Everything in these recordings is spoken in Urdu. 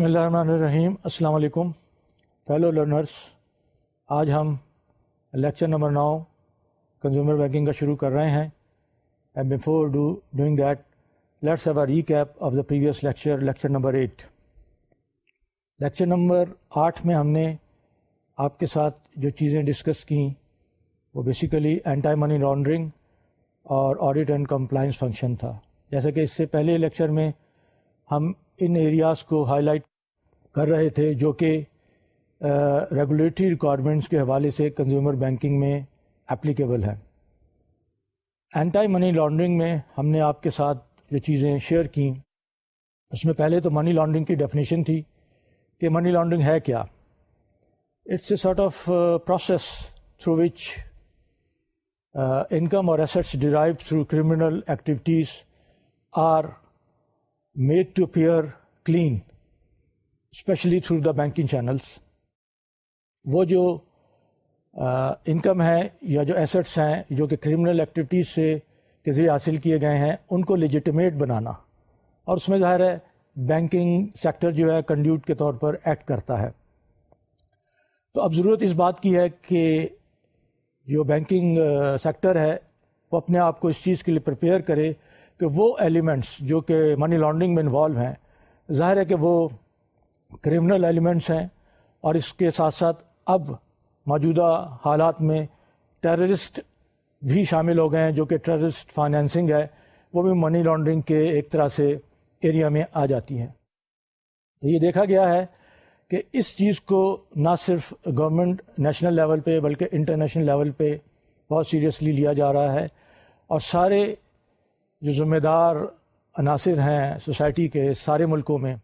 بسم اللہ الرحمن الرحیم۔ السلام علیکم۔ فیلو لرنرس آج ہم لیکچر نمبر نو کنزیومر بینکنگ کا شروع کر رہے ہیں۔ And before do doing that let's have a recap of the previous lecture lecture number eight lecture number آٹھ میں ہم نے آپ کے ساتھ جو چیزیں ڈسکس کیں، وہ بیسیکلی اینٹائی منی لانڈرنگ اور آڈیٹ اینڈ کمپلائنس فنکشن تھا۔ جیسا کہ اس سے پہلے لیکچر میں ہم ان ایریاز کو ہائی لائٹ کر رہے تھے، جو کہ ریگولیٹری ریکوائرمنٹس کے حوالے سے کنزیومر بینکنگ میں اپلیکیبل ہے اینٹائی منی لانڈرنگ میں ہم نے آپ کے ساتھ جو چیزیں شیئر کیں۔ اس میں پہلے تو منی لانڈرنگ کی ڈیفینیشن تھی کہ منی لانڈرنگ ہے کیا۔ It's a sort of process through which income اور assets derived through criminal activities are made to appear clean especially through the banking channels وہ جو انکم ہے یا جو ایسٹس ہیں، جو کہ کریمنل ایکٹیویٹیز سے کے ذریعے حاصل کیے گئے ہیں، ان کو لیجیٹیمیٹ بنانا۔ اور اس میں ظاہر ہے بینکنگ سیکٹر جو ہے کنڈیوٹ کے طور پر ایکٹ کرتا ہے۔ تو اب ضرورت اس بات کی ہے کہ جو بینکنگ سیکٹر ہے، وہ اپنے آپ کو اس چیز کے لیے پریپیئر کرے کہ وہ ایلیمنٹس جو کہ منی لانڈرنگ میں انوالو ہیں، ظاہر ہے کہ وہ کرمنل ایلیمنٹس ہیں اور اس کے ساتھ ساتھ اب موجودہ حالات میں ٹیررسٹ بھی شامل ہو گئے ہیں جو کہ ٹیررسٹ فائنینسنگ ہے، وہ بھی منی لانڈرنگ کے ایک طرح سے ایریا میں آ جاتی ہیں۔ تو یہ دیکھا گیا ہے کہ اس چیز کو نہ صرف گورنمنٹ نیشنل لیول پہ بلکہ انٹرنیشنل لیول پہ بہت سیریسلی لیا جا رہا ہے۔ اور سارے جو ذمہ دار عناصر ہیں سوسائٹی کے، سارے ملکوں میں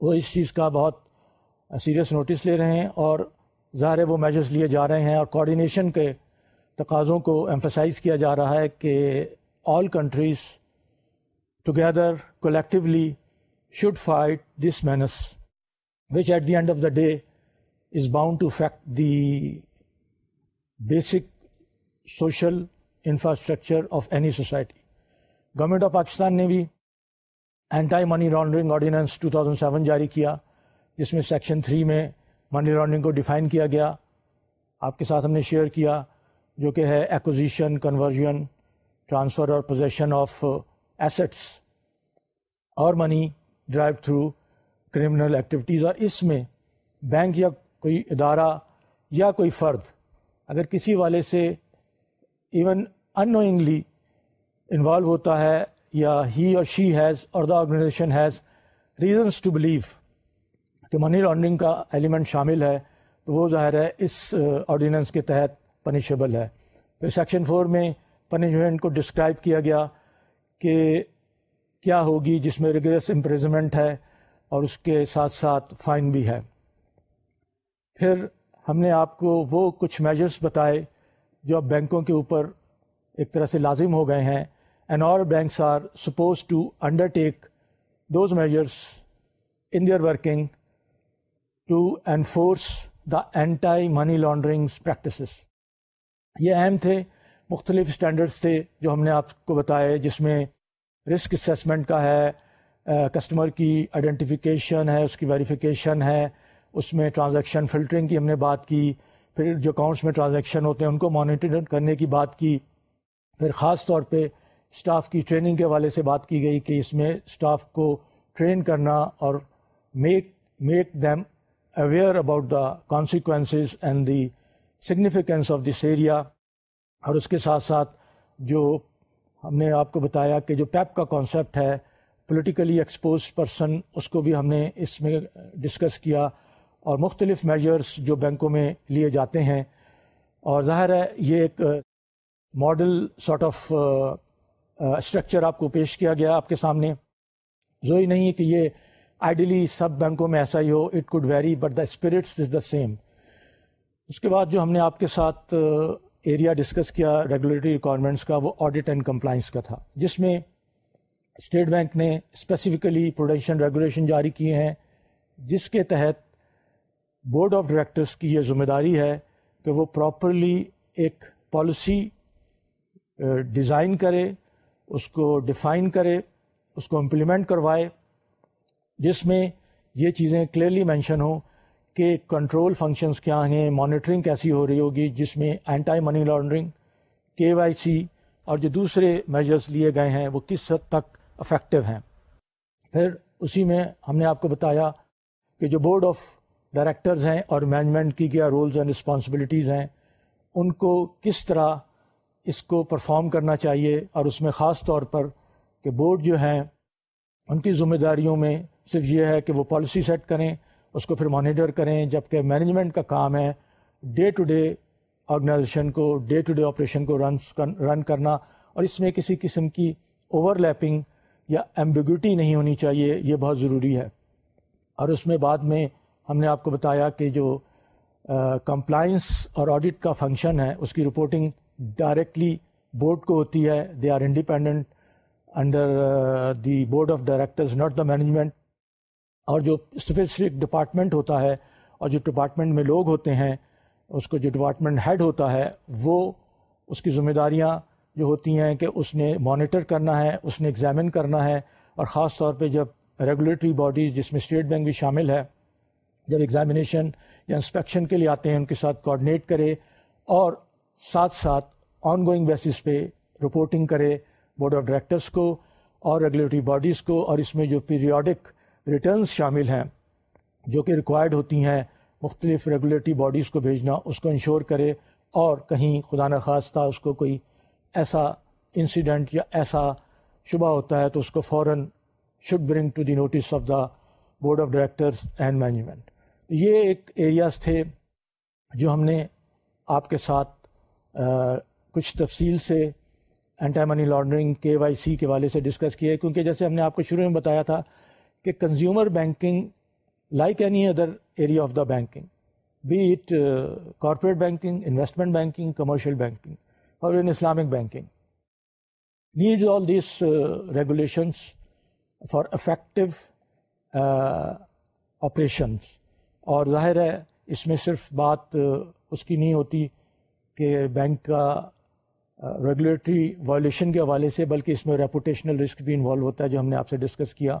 وہ اس چیز کا بہت سیریس نوٹس لے رہے ہیں اور ظاہر ہے وہ میجرس لیے جا رہے ہیں اور کوآڈینیشن کے تقاضوں کو ایمفسائز کیا جا رہا ہے کہ all countries together collectively should fight this menace which at the end of the day is bound to affect the basic social infrastructure of any society government of Pakistan نے بھی اینٹائی منی لانڈرنگ آرڈیننس 2007 جاری کیا، جس میں سیکشن 3 میں منی لانڈرنگ کو ڈیفائن کیا گیا۔ آپ کے ساتھ ہم نے شیئر کیا، جو کہ ہے ایکوزیشن کنورژن ٹرانسفر اور پوزیشن آف ایسٹس اور money derived through criminal activities اور اس میں بینک یا کوئی ادارہ یا کوئی فرد اگر کسی والے سے ایون ان نوئنگلی انوالو ہوتا ہے یا ہی اور she has or the organization has reasons to believe کہ منی لانڈرنگ کا ایلیمنٹ شامل ہے، تو وہ ظاہر ہے اس uh, آرڈیننس کے تحت پنشیبل ہے۔ پھر سیکشن فور میں پنشمنٹ کو ڈسکرائب کیا گیا کہ کیا ہوگی جس میں ریگولس امپریزمنٹ ہے اور اس کے ساتھ ساتھ فائن بھی ہے۔ پھر ہم نے آپ کو وہ کچھ میجرس بتائے جو اب بینکوں کے اوپر ایک طرح سے لازم ہو گئے ہیں۔ And all banks are suppose to undertake those measures in their working to enforce the anti money laundering practices یہ اہم تھے مختلف اسٹینڈرڈس تھے جو ہم نے آپ کو بتائے، جس میں رسک اسیسمنٹ کا ہے کسٹمر کی آئیڈینٹیفیکیشن ہے، اس کی ویریفیکیشن ہے، اس میں ٹرانزیکشن فلٹرنگ کی ہم نے بات کی، پھر جو اکاؤنٹس میں ٹرانزیکشن ہوتے ہیں، ان کو مانیٹر کرنے کی بات کی، پھر خاص طور پہ اسٹاف کی ٹریننگ کے والے سے بات کی گئی کہ اس میں اسٹاف کو ٹرین کرنا اور make make them aware about the consequences and the significance of this area اور اس کے ساتھ ساتھ جو ہم نے آپ کو بتایا کہ جو پیپ کا کانسیپٹ ہے پولیٹیکلی ایکسپوز پرسن اس کو بھی ہم نے اس میں ڈسکس کیا اور مختلف میجرس جو بینکوں میں لیے جاتے ہیں۔ اور ظاہر ہے، یہ ایک ماڈل سارٹ آف اسٹرکچر آپ کو پیش کیا گیا آپ کے سامنے۔ جو ہی نہیں کہ یہ آئیڈیلی سب بینکوں میں ایسا ہی ہو it could very but the spirits is the same اس کے بعد جو ہم نے آپ کے ساتھ ایریا ڈسکس کیا ریگولیٹری ریکوائرمنٹس کا، وہ آڈٹ اینڈ کمپلائنس کا تھا۔ جس میں اسٹیٹ بینک نے اسپیسیفکلی پروڈینشن ریگولیشن جاری کیے ہیں، جس کے تحت بورڈ آف ڈائریکٹرس کی یہ ذمہ داری ہے کہ وہ پراپرلی ایک پالیسی ڈیزائن کرے۔ اس کو ڈیفائن کرے، اس کو امپلیمنٹ کروائے، جس میں یہ چیزیں کلیئرلی مینشن ہوں کہ کنٹرول فنکشنز کیا ہیں مانیٹرنگ کیسی ہو رہی ہوگی، جس میں اینٹائی منی لانڈرنگ کے وائی سی اور جو دوسرے میجرز لیے گئے ہیں، وہ کس حد تک افیکٹو ہیں۔ پھر اسی میں ہم نے آپ کو بتایا کہ جو بورڈ آف ڈائریکٹرز ہیں اور مینجمنٹ کی کیا رولز اینڈ رسپانسبلٹیز ہیں، ان کو کس طرح اس کو پرفارم کرنا چاہیے اور اس میں خاص طور پر کہ بورڈ جو ہیں، ان کی ذمہ داریوں میں صرف یہ ہے کہ وہ پالیسی سیٹ کریں، اس کو پھر مانیٹر کریں، جبکہ مینجمنٹ کا کام ہے ڈے ٹو ڈے آرگنائزیشن کو ڈے ٹو ڈے آپریشن کو رن کرنا اور اس میں کسی قسم کی اوور لیپنگ یا ایمبیگوٹی نہیں ہونی چاہیے، یہ بہت ضروری ہے۔ اور اس میں بعد میں ہم نے آپ کو بتایا کہ جو کمپلائنس اور آڈٹ کا فنکشن ہے، اس کی رپورٹنگ ڈائریکٹلی بورڈ کو ہوتی ہے. They are independent under the board of directors not the management اور جو اسپیسفک ڈپارٹمنٹ ہوتا ہے اور جو ڈپارٹمنٹ میں لوگ ہوتے ہیں، اس کو جو ڈپارٹمنٹ ہیڈ ہوتا ہے، وہ اس کی ذمہ داریاں جو ہوتی ہیں کہ اس نے مانیٹر کرنا ہے، اس نے ایگزامن کرنا ہے. اور خاص طور پہ جب ریگولیٹری باڈیز جس میں اسٹیٹ بینک بھی شامل ہے، جب ایگزامینیشن یا انسپیکشن کے لیے آتے ہیں، ان کے ساتھ کوآڈینیٹ کرے اور ساتھ ساتھ آن گوئنگ بیسس پہ رپورٹنگ کرے بورڈ آف ڈائریکٹرس کو اور ریگولیٹری باڈیز کو اور اس میں جو پیریوڈک ریٹرنز شامل ہیں جو کہ ریکوائرڈ ہوتی ہیں، مختلف ریگولیٹری باڈیز کو بھیجنا، اس کو انشور کرے اور کہیں خدا نخواستہ اس کو کوئی ایسا انسیڈنٹ یا ایسا شبہ ہوتا ہے تو اس کو فوراً should bring to the notice of the board of directors and management یہ ایک ایریاز تھے جو ہم نے آپ کے ساتھ کچھ تفصیل سے anti money laundering K Y C کے والے سے ڈسکس کیا کیونکہ جیسے ہم نے آپ کو شروع میں بتایا تھا کہ consumer banking like any other area of the banking be it corporate banking investment banking commercial banking اور ان Islamic banking needs all these regulations for effective operations اور ظاہر ہے اس میں صرف بات اس کی نہیں ہوتی کہ بینک کا ریگولیٹری وائلیشن کے حوالے سے، بلکہ اس میں ریپوٹیشنل رسک بھی انوالو ہوتا ہے، جو ہم نے آپ سے ڈسکس کیا۔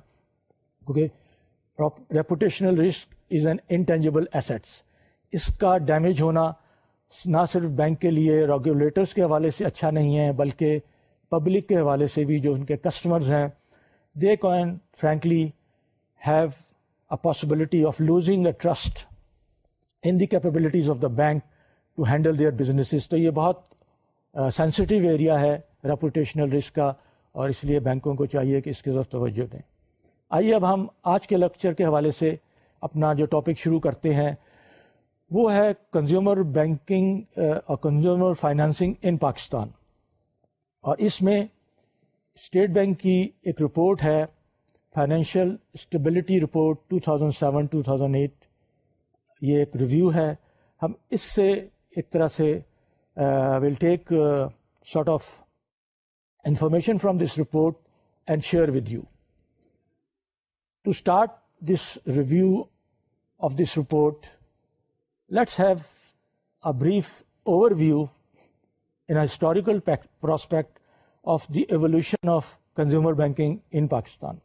کیونکہ reputational risk is an intangible assets اس کا ڈیمیج ہونا نہ صرف بینک کے لیے ریگولیٹرس کے حوالے سے اچھا نہیں ہے، بلکہ پبلک کے حوالے سے بھی جو ان کے کسٹمرز ہیں they can frankly have a possibility of losing a trust in the capabilities of the bank to handle their businesses تو یہ بہت سینسٹیو ایریا ہے ریپوٹیشنل رسک کا اور اس لیے بینکوں کو چاہیے کہ اس کی ضرورت توجہ دیں۔ آئیے اب ہم آج کے لیکچر کے حوالے سے اپنا جو ٹاپک شروع کرتے ہیں، وہ ہے کنزیومر بینکنگ اور کنزیومر فائنانسنگ ان پاکستان اور اس میں اسٹیٹ بینک کی ایک رپورٹ ہے فائنینشیل اسٹیبلٹی رپورٹ 2007 2008 یہ ایک ریویو ہے۔ ہم اس سے ایک طرح سے will take sort of information from this report and share with you to start this review of this report let's have a brief overview in historical prospect of the evolution of consumer banking in Pakistan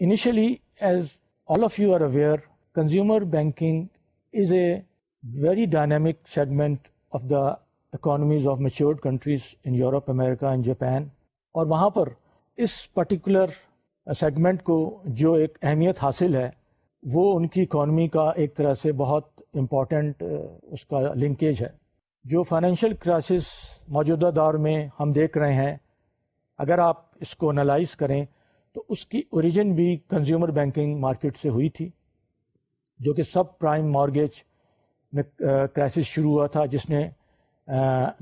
initially as all of you are aware consumer banking is a very dynamic segment of the economies of matured countries in Europe America and Japan اور وہاں پر اس پرٹیکولر سیگمنٹ کو جو ایک اہمیت حاصل ہے، وہ ان کی اکانومی کا ایک طرح سے بہت امپورٹنٹ اس کا لنکیج ہے۔ جو فائنینشیل کرائسس موجودہ دور میں ہم دیکھ رہے ہیں، اگر آپ اس کو انالائز کریں، تو اس کی اوریجن بھی کنزیومر بینکنگ مارکیٹ سے ہوئی تھی، جو کہ سب پرائم مارگیج میں کرائسس شروع ہوا تھا، جس نے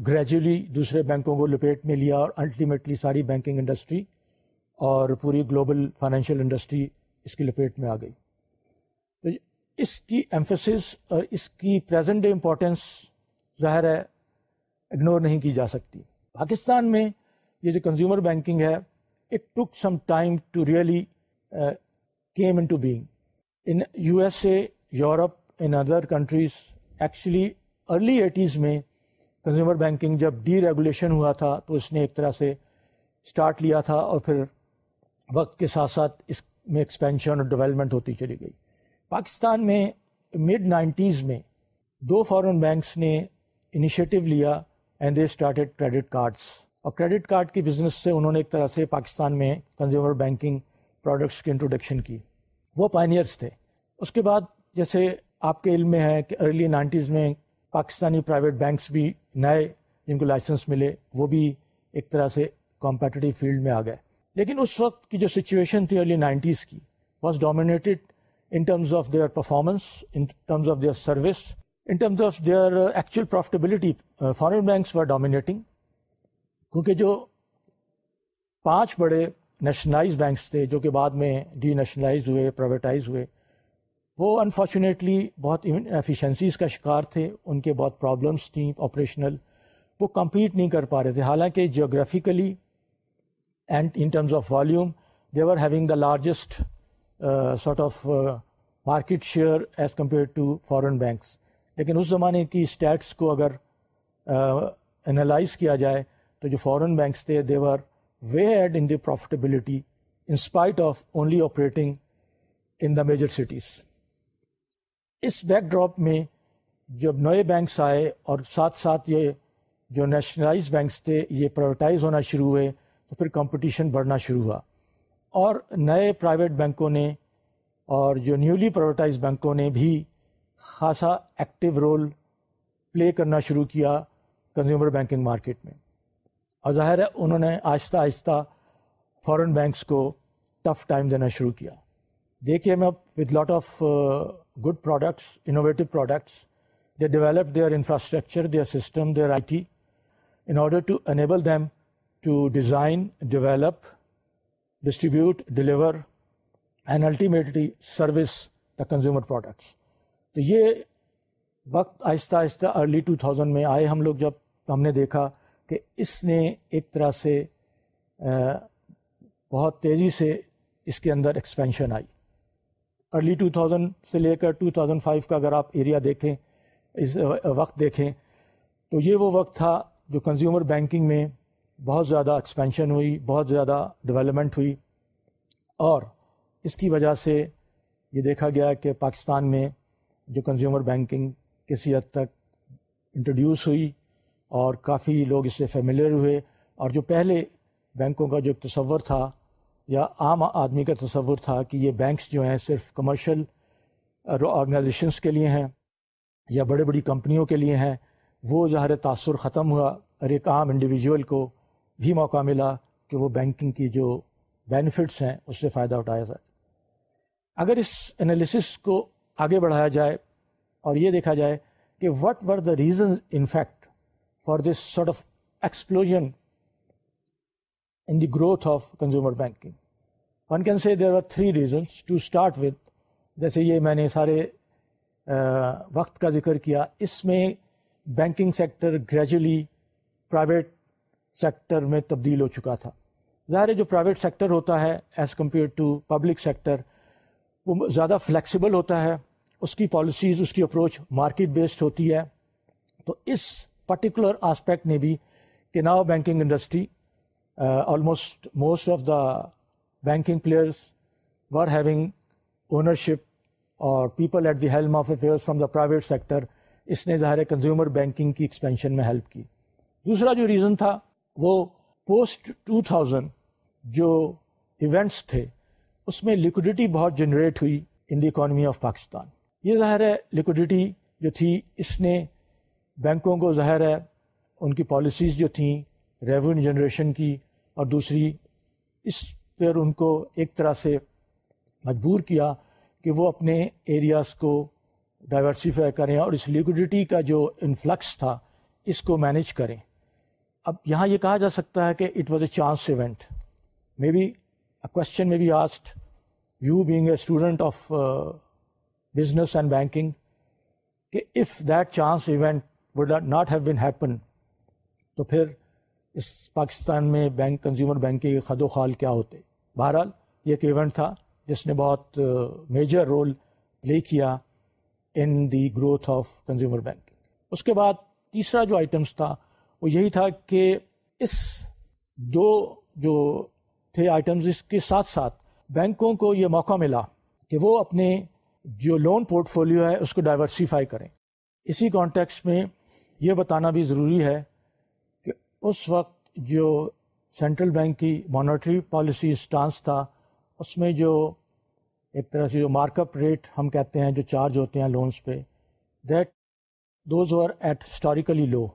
گریجولی دوسرے بینکوں کو لپیٹ میں لیا اور الٹیمیٹلی ساری بینکنگ انڈسٹری اور پوری گلوبل فائنینشیل انڈسٹری اس کی لپیٹ میں آ گئی۔ تو اس کی ایمفسس اور اس کی پریزنٹ ڈے امپورٹینس ظاہر ہے اگنور نہیں کی جا سکتی۔ پاکستان میں یہ جو کنزیومر بینکنگ ہے it took some time to really came into being in U S A Europe in other countries actually early eighties میں کنزیومر بینکنگ جب ڈی ریگولیشن ہوا تھا تو اس نے ایک طرح سے اسٹارٹ لیا تھا اور پھر وقت کے ساتھ ساتھ اس میں ایکسپینشن اور ڈیولپمنٹ ہوتی چلی گئی۔ پاکستان میں مڈ نائنٹیز میں دو فارن بینکس نے انیشیٹو لیا and they started credit cards اور کریڈٹ کارڈ کی بزنس سے انہوں نے ایک طرح سے پاکستان میں کنزیومر بینکنگ پروڈکٹس کی انٹروڈکشن کی۔ وہ پائنیئرس تھے۔ اس کے بعد جیسے آپ کے علم میں ہے کہ ارلی نائنٹیز میں پاکستانی پرائیویٹ بینکس بھی نئے جن کو لائسنس ملے، وہ بھی ایک طرح سے کمپیٹیو فیلڈ میں آ گئے۔ لیکن اس وقت کی جو سچویشن تھی ارلی نائنٹیز کی was dominated in terms of their performance in terms of their service in terms of their actual profitability foreign banks were dominating کیونکہ جو پانچ بڑے نیشنلائز بینکس تھے، جو کہ بعد میں ڈی نیشنلائز ہوئے پرائیویٹائز ہوئے وہ انفارچونیٹلی بہت ایفیشنسیز کا شکار تھے ان کے بہت پرابلمس تھیں آپریشنل وہ کمپیٹ نہیں کر پا رہے تھے۔ حالانکہ geographically and in terms of volume they were having the largest sort of market share as compare to foreign banks لیکن اس زمانے کی اسٹیٹس کو اگر انالائز uh, کیا جائے تو جو فارن بینکس تھے they were way ahead in the profitability in spite of only operating in the major cities us backdrop میں جب نئے بینکس آئے اور ساتھ ساتھ یہ جو نیشنلائز بینکس تھے، یہ پرائیویٹائز ہونا شروع ہوئے، تو پھر کمپٹیشن بڑھنا شروع ہوا۔ اور نئے پرائیویٹ بینکوں نے اور جو نیولی پرائیویٹائز بینکوں نے بھی خاصا ایکٹیو رول پلے کرنا شروع کیا کنزیومر بینکنگ مارکیٹ میں۔ اور ظاہر ہے، انہوں نے آہستہ آہستہ فورن بینکس کو ٹف ٹائم دینا شروع کیا۔ دیکھیے، میں with lot of good products innovative products they develop their infrastructure their system their I T in order to enable them to design develop distribute deliver and ultimately service the consumer products تو یہ وقت آہستہ آہستہ ارلی ٹو تھاؤزینڈ میں آئے۔ ہم لوگ جب ہم نے دیکھا کہ اس نے ایک طرح سے بہت تیزی سے اس کے اندر ایکسپینشن آئی۔ ارلی ٹو تھاؤزینڈ سے لے کر ٹو تھاؤزینڈ فائیو کا اگر آپ ایریا دیکھیں، اس وقت دیکھیں، تو یہ وہ وقت تھا جو کنزیومر بینکنگ میں بہت زیادہ ایکسپینشن ہوئی، بہت زیادہ ڈیولپمنٹ ہوئی اور اس کی وجہ سے یہ دیکھا گیا کہ پاکستان میں جو کنزیومر بینکنگ کسی حد تک انٹروڈیوس ہوئی اور کافی لوگ اس سے فیملیئر ہوئے اور جو پہلے بینکوں کا جو تصور تھا یا عام آدمی کا تصور تھا کہ یہ بینکس جو ہیں صرف کمرشل آرگنائزیشنس کے لیے ہیں یا بڑے بڑی کمپنیوں کے لیے ہیں، وہ ظاہر تاثر ختم ہوا اور ایک عام انڈیویجول کو بھی موقع ملا کہ وہ بینکنگ کی جو بینیفٹس ہیں، اس سے فائدہ اٹھایا جائے۔ اگر اس انالیسس کو آگے بڑھایا جائے اور یہ دیکھا جائے کہ what were the reason in fact for this sort of explosion in the growth of consumer banking one can see there are three reasons to start with جیسے یہ میں نے سارے وقت کا ذکر کیا، اس میں banking sector gradually private sector میں تبدیل ہو چکا تھا۔ ظاہر ہے جو پرائیویٹ سیکٹر ہوتا ہے as compare to public sector وہ زیادہ فلیکسیبل ہوتا ہے، اس کی پالیسیز اس کی اپروچ مارکیٹ بیسڈ ہوتی ہے۔ تو اس پرٹیکولر آسپیکٹ نے بھی کہ now banking industry almost most of the banking players were having ownership اور people at the helm of affair from the private sector اس نے ظاہر کنزیومر بینکنگ کی ایکسپینشن میں ہیلپ کی دوسرا جو ریزن تھا وہ پوسٹ ٹو تھاؤزینڈ جو ایونٹس تھے اس میں لیکوڈیٹی بہت جنریٹ ہوئی in the economy of Pakistan یہ ظاہر ہے لیکوڈیٹی جو تھی اس نے بینکوں کو ظاہر ہے ان کی پالیسیز جو تھیں ریونیو جنریشن کی اور دوسری اس پر ان کو ایک طرح سے مجبور کیا کہ وہ اپنے ایریاز کو ڈائیورسیفائی کریں اور اس لیکوڈیٹی کا جو انفلکس تھا اس کو مینیج کریں۔ اب یہاں یہ کہا جا سکتا ہے کہ it was a chance event may be question may be asked you being a student of business and banking کہ if that chance event would not have been happen تو پھر اس پاکستان میں بینک کنزیومر بینک کے خد و خال کیا ہوتے؟ بہرحال، یہ ایک ایونٹ تھا جس نے بہت میجر رول پلے کیا in the growth of consumer bank اس کے بعد تیسرا جو آئٹمس تھا، وہ یہی تھا کہ اس دو جو تھے آئٹمز اس کے ساتھ ساتھ بینکوں کو یہ موقع ملا کہ وہ اپنے جو لون پورٹ فولیو ہے، اس کو ڈائیورسیفائی کریں۔ اسی کانٹیکس میں یہ بتانا بھی ضروری ہے اس وقت جو سینٹرل بینک کی مانیٹری پالیسی اسٹانس تھا، اس میں جو ایک طرح سے جو مارک اپ ریٹ ہم کہتے ہیں، جو چارج ہوتے ہیں لونس پہ that those are at historically low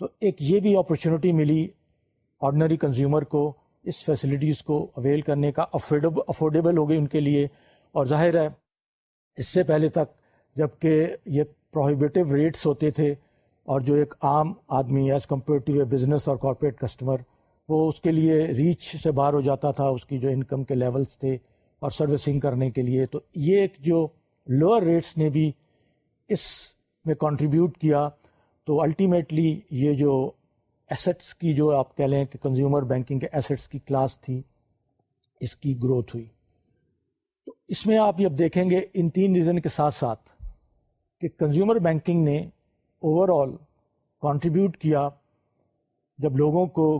تو ایک یہ بھی اپرچونیٹی ملی آرڈنری کنزیومر کو، اس فیسلٹیز کو اویل کرنے کا افورڈیبل ہو گئی ان کے لیے. اور ظاہر ہے، اس سے پہلے تک جبکہ یہ پروہیبیٹو ریٹس ہوتے تھے اور جو ایک عام آدمی as compare to a business اور کارپوریٹ کسٹمر وہ اس کے لیے ریچ سے باہر ہو جاتا تھا، اس کی جو انکم کے لیولس تھے اور سروسنگ کرنے کے لیے۔ تو یہ ایک جو لوور ریٹس نے بھی اس میں کنٹریبیوٹ کیا۔ تو الٹیمیٹلی یہ جو ایسٹس کی جو آپ کہہ لیں کہ کنزیومر بینکنگ کے ایسٹس کی کلاس تھی، اس کی گروتھ ہوئی۔ تو اس میں آپ یہ دیکھیں گے ان تین ریزن کے ساتھ ساتھ کہ کنزیومر بینکنگ نے اوور آل کانٹریبیوٹ کیا جب لوگوں کو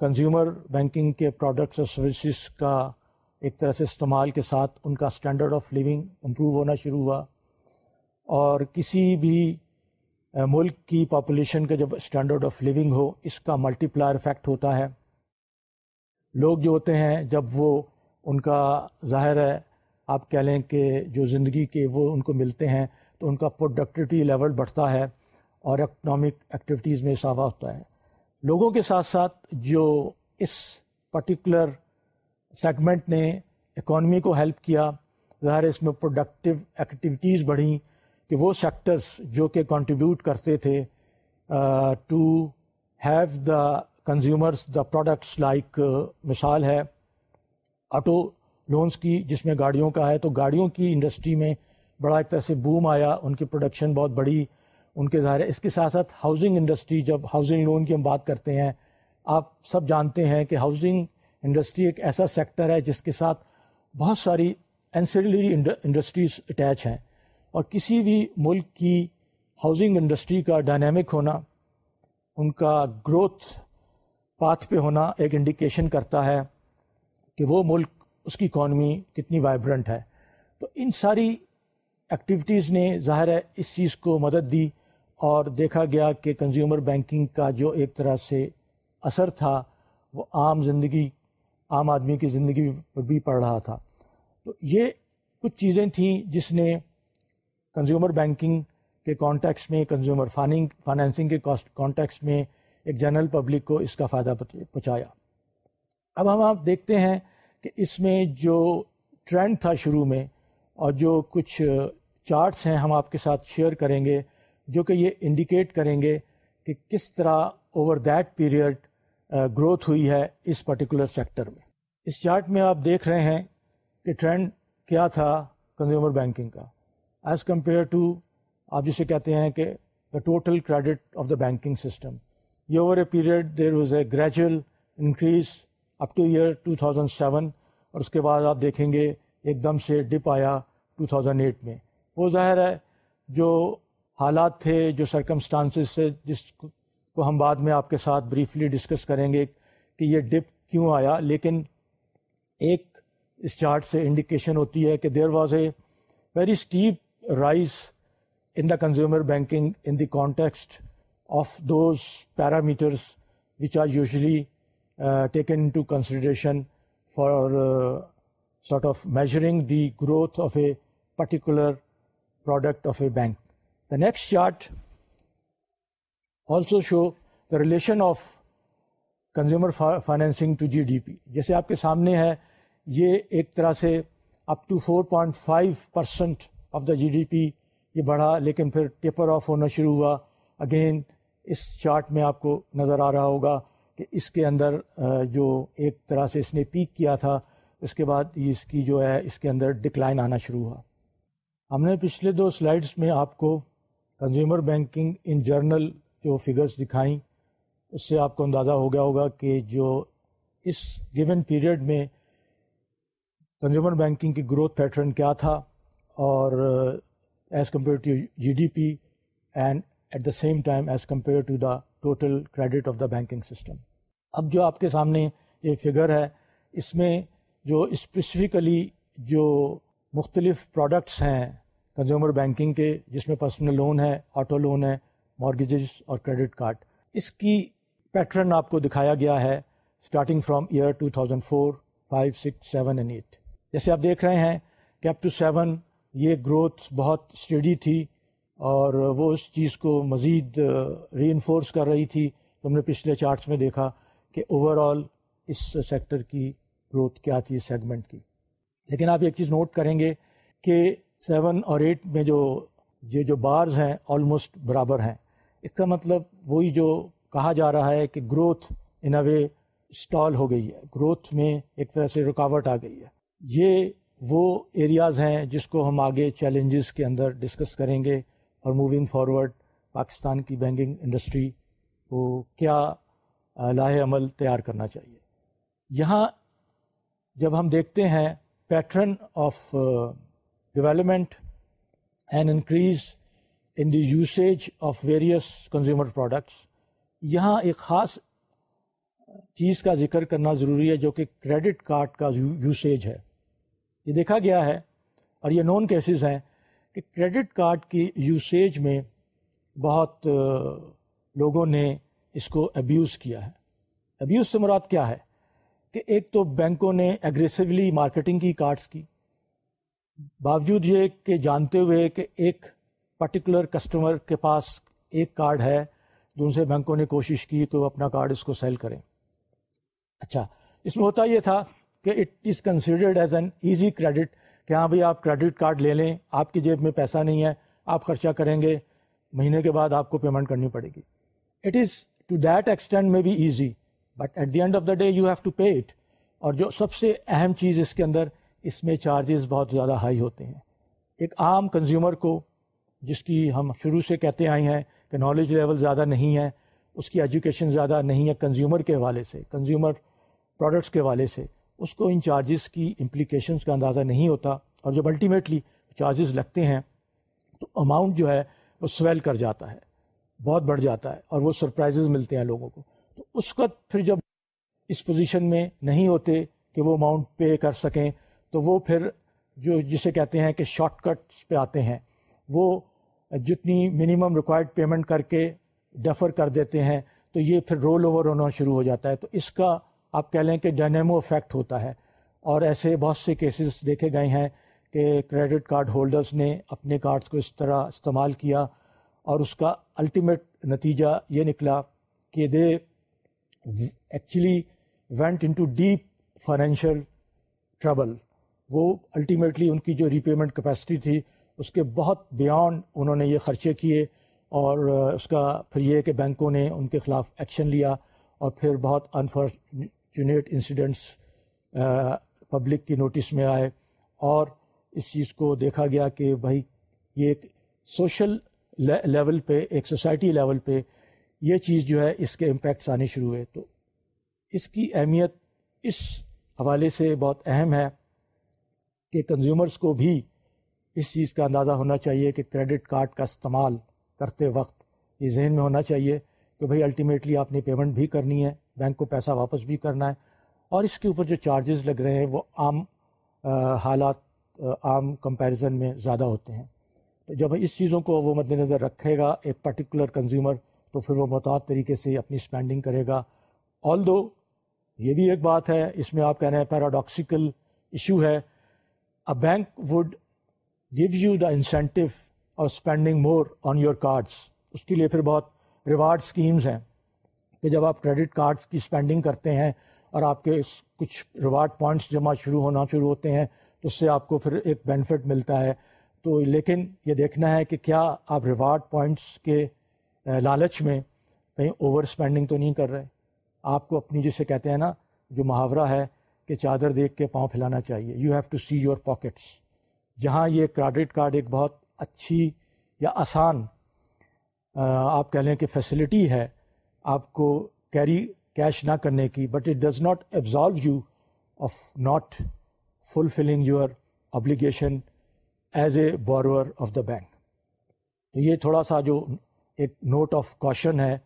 کنزیومر بینکنگ کے پروڈکٹس اور سروسز کا ایک طرح سے استعمال کے ساتھ ان کا اسٹینڈرڈ آف لیونگ امپروو ہونا شروع ہوا اور کسی بھی ملک کی پاپولیشن کا جب اسٹینڈرڈ آف لیونگ ہو، اس کا ملٹی پلائر افیکٹ ہوتا ہے۔ لوگ جو ہوتے ہیں، جب وہ ان کا ظاہر ہے، آپ کہہ لیں کہ جو زندگی کے وہ ان کو ملتے ہیں، تو ان کا پروڈکٹیوٹی لیول بڑھتا ہے۔ اور اکنامک ایکٹیویٹیز میں اضافہ ہوتا ہے۔ لوگوں کے ساتھ ساتھ جو اس پرٹیکولر سیگمنٹ نے اکانومی کو ہیلپ کیا، ظاہر اس میں پروڈکٹیو ایکٹیویٹیز بڑھیں کہ وہ سیکٹرس جو کہ کنٹریبیوٹ کرتے تھے to have the consumers the products like مثال ہے آٹو لونس کی، جس میں گاڑیوں کا ہے۔ تو گاڑیوں کی انڈسٹری میں بڑا ایک طرح سے بوم آیا، ان کی پروڈکشن بہت بڑی ان کے ظاہر ہے، اس کے ساتھ ساتھ ہاؤسنگ انڈسٹری جب ہاؤسنگ لون کی ہم بات کرتے ہیں، آپ سب جانتے ہیں کہ ہاؤسنگ انڈسٹری ایک ایسا سیکٹر ہے جس کے ساتھ بہت ساری اینسلری انڈسٹریز اٹیچ ہیں۔ اور کسی بھی ملک کی ہاؤسنگ انڈسٹری کا ڈائنامک ہونا، ان کا گروتھ پاتھ پہ ہونا ایک انڈیکیشن کرتا ہے کہ وہ ملک، اس کی اکانومی کتنی وائبرنٹ ہے۔ تو ان ساری ایکٹیویٹیز نے ظاہر ہے اس چیز کو مدد دی۔ اور دیکھا گیا کہ کنزیومر بینکنگ کا جو ایک طرح سے اثر تھا، وہ عام زندگی، عام آدمی کی زندگی پر بھی پڑ رہا تھا۔ تو یہ کچھ چیزیں تھیں جس نے کنزیومر بینکنگ کے کانٹیکس میں کنزیومر فائنینسنگ کے کانٹیکس میں ایک جنرل پبلک کو اس کا فائدہ پہنچایا۔ اب ہم آپ دیکھتے ہیں کہ اس میں جو ٹرینڈ تھا شروع میں اور جو کچھ چارٹس ہیں ہم آپ کے ساتھ شیئر کریں گے جو کہ یہ انڈیکیٹ کریں گے کہ کس طرح اوور دیٹ پیریڈ گروتھ ہوئی ہے اس پرٹیکولر سیکٹر میں۔ اس چارٹ میں آپ دیکھ رہے ہیں کہ ٹرینڈ کیا تھا کنزیومر بینکنگ کا۔ ایز کمپیئر ٹو آپ جسے کہتے ہیں کہ the total credit of the banking system یہ over a period there was a gradual increase up to year 2007 اور اس کے بعد آپ دیکھیں گے ایک دم سے ڈپ آیا 2008 میں۔ وہ ظاہر ہے جو حالات تھے جو سرکمسٹانسز سے، جس کو ہم بعد میں آپ کے ساتھ بریفلی ڈسکس کریں گے کہ یہ ڈپ کیوں آیا، لیکن ایک اس چارٹ سے انڈیکیشن ہوتی ہے کہ there was a very steep rise in the consumer banking in the context of those parameters which are usually taken to consideration for sort of measuring the growth of a particular product of a bank the next chart also show the relation of consumer financing to G D P جیسے آپ کے سامنے ہے، یہ ایک طرح سے up to four point five percent of the G D P یہ بڑھا، لیکن پھر ٹیپر آف ہونا شروع ہوا۔ اگین اس چارٹ میں آپ کو نظر آ رہا ہوگا کہ اس کے اندر جو ایک طرح سے اس نے پیک کیا تھا، اس کے بعد اس کی جو ہے، اس کے اندر ڈکلائن آنا شروع ہوا۔ ہم نے پچھلے دو سلائڈس میں آپ کو کنزیومر بینکنگ ان جرنل جو فگرس دکھائیں، اس سے آپ کو اندازہ ہو گیا ہوگا کہ جو اس گیون پیریڈ میں کنزیومر بینکنگ کی گروتھ پیٹرن کیا تھا اور as compare to G D P and at the same time as compare to the total credit of the banking system اب جو آپ کے سامنے یہ فگر ہے، اس میں جو اسپیسیفکلی جو مختلف پروڈکٹس ہیں کنزیومر بینکنگ کے جس میں پرسنل لون ہے آٹو لون ہے مارگیجز اور کریڈٹ کارڈ اس کی پیٹرن آپ کو دکھایا گیا ہے starting from year 2004 four five six seven and eight جیسے آپ دیکھ رہے ہیں کہ اپ ٹو سیون یہ گروتھ بہت اسٹڈی تھی اور وہ اس چیز کو مزید ری انفورس کر رہی تھی. ہم نے پچھلے چارٹس میں دیکھا کہ اوور آل اس سیکٹر کی گروتھ کیا تھی اس سیگمنٹ کی. لیکن آپ ایک چیز نوٹ کریں گے کہ سیون اور ایٹ میں جو یہ جو بارز ہیں آلموسٹ برابر ہیں۔ اس کا مطلب وہی جو کہا جا رہا ہے کہ growth in a way stall ہو گئی ہے۔ گروتھ میں ایک طرح سے رکاوٹ آ گئی ہے۔ یہ وہ ایریاز ہیں جس کو ہم آگے چیلنجز کے اندر ڈسکس کریں گے اور موونگ فارورڈ پاکستان کی بینکنگ انڈسٹری کو کیا لاہ عمل تیار کرنا چاہیے۔ یہاں جب ہم دیکھتے ہیں pattern of development and increase in the usage of various consumer products یہاں ایک خاص چیز کا ذکر کرنا ضروری ہے جو کہ کریڈٹ کارڈ کا یوسیج ہے۔ یہ دیکھا گیا ہے اور یہ نون کیسز ہیں کہ کریڈٹ کارڈ کی یوسیج میں بہت لوگوں نے اس کو ابیوز کیا ہے۔ ابیوز سے مراد کیا ہے؟ کہ ایک تو بینکوں نے ایگریسولی مارکیٹنگ کی کارڈز کی۔ باوجود یہ کہ جانتے ہوئے کہ ایک پرٹیکولر کسٹمر کے پاس ایک کارڈ ہے، جو ان سے بینکوں نے کوشش کی تو اپنا کارڈ اس کو سیل کریں۔ اچھا اس میں ہوتا یہ تھا کہ it is considered as an easy credit کہ ہاں بھائی آپ کریڈٹ کارڈ لے لیں، آپ کی جیب میں پیسہ نہیں ہے، آپ خرچہ کریں گے، مہینے کے بعد آپ کو پیمنٹ کرنی پڑے گی۔ It is to that extend may be easy but at the end of the day you have to pay it اور جو سب سے اہم چیز اس کے اندر اس میں چارجز بہت زیادہ ہائی ہوتے ہیں۔ ایک عام کنزیومر کو جس کی ہم شروع سے کہتے آئے ہیں کہ نالج لیول زیادہ نہیں ہے، اس کی ایجوکیشن زیادہ نہیں ہے کنزیومر کے حوالے سے کنزیومر پروڈکٹس کے حوالے سے، اس کو ان چارجز کی امپلیکیشنس کا اندازہ نہیں ہوتا۔ اور جب الٹیمیٹلی چارجز لگتے ہیں، تو اماؤنٹ جو ہے وہ سویل کر جاتا ہے، بہت بڑھ جاتا ہے اور وہ سرپرائزز ملتے ہیں لوگوں کو۔ تو اس وقت پھر جب اس پوزیشن میں نہیں ہوتے کہ وہ اماؤنٹ پے کر سکیں تو وہ پھر جو جسے کہتے ہیں کہ شارٹ کٹس پہ آتے ہیں، وہ جتنی منیمم ریکوائرڈ پیمنٹ کر کے ڈیفر کر دیتے ہیں، تو یہ پھر رول اوور ہونا شروع ہو جاتا ہے۔ تو اس کا آپ کہہ لیں کہ ڈائنیمو افیکٹ ہوتا ہے۔ اور ایسے بہت سے کیسز دیکھے گئے ہیں کہ کریڈٹ کارڈ ہولڈرز نے اپنے کارڈز کو اس طرح استعمال کیا اور اس کا الٹیمیٹ نتیجہ یہ نکلا کہ they actually went into deep financial trouble وہ الٹیمیٹلی ان کی جو ری پیمنٹ کیپیسٹی تھی، اس کے بہت بیانڈ انہوں نے یہ خرچے کیے اور اس کا پھر یہ کہ بینکوں نے ان کے خلاف ایکشن لیا اور پھر بہت انفارچونیٹ انسیڈنٹس پبلک کی نوٹس میں آئے اور اس چیز کو دیکھا گیا کہ بھائی یہ ایک سوشل لیول پہ، ایک سوسائٹی لیول پہ یہ چیز جو ہے اس کے امپیکٹس آنے شروع ہوئے۔ تو اس کی اہمیت اس حوالے سے بہت اہم ہے۔ کہ کنزیومرز کو بھی اس چیز کا اندازہ ہونا چاہیے کہ کریڈٹ کارڈ کا استعمال کرتے وقت یہ ذہن میں ہونا چاہیے کہ بھائی الٹیمیٹلی آپ نے پیمنٹ بھی کرنی ہے بینک کو پیسہ واپس بھی کرنا ہے اور اس کے اوپر جو چارجز لگ رہے ہیں وہ عام حالات عام کمپیریزن میں زیادہ ہوتے ہیں۔ تو جب اس چیزوں کو وہ مد نظر رکھے گا ایک پرٹیکولر کنزیومر تو پھر وہ محتاط طریقے سے اپنی اسپینڈنگ کرے گا۔ آل دو یہ بھی ایک بات ہے، اس میں آپ کہہ رہے ہیں پیراڈاکسیکل ایشو ہے۔ A bank would give you the incentive of spending more on your cards اس کے لیے پھر بہت ریوارڈ اسکیمز ہیں کہ جب آپ کریڈٹ کارڈس کی اسپینڈنگ کرتے ہیں اور آپ کے کچھ ریوارڈ پوائنٹس جمع شروع ہونا شروع ہوتے ہیں تو اس سے آپ کو پھر ایک بینیفٹ ملتا ہے تو لیکن یہ دیکھنا ہے کہ کیا آپ ریوارڈ پوائنٹس کے لالچ میں کہیں اوور اسپینڈنگ تو نہیں کر رہے آپ کو اپنی جسے کہتے ہیں نا جو محاورہ ہے کہ چادر دیکھ کے پاؤں پھیلانا چاہیے۔ You have to see your pockets جہاں یہ کریڈٹ کارڈ ایک بہت اچھی یا آسان آپ کہہ لیں کہ فیسلٹی ہے، آپ کو کیری کیش نہ کرنے کی but it does not absolve you of not fulfilling your obligation as a borrower of the bank تو یہ تھوڑا سا جو ایک نوٹ آف کوشن ہے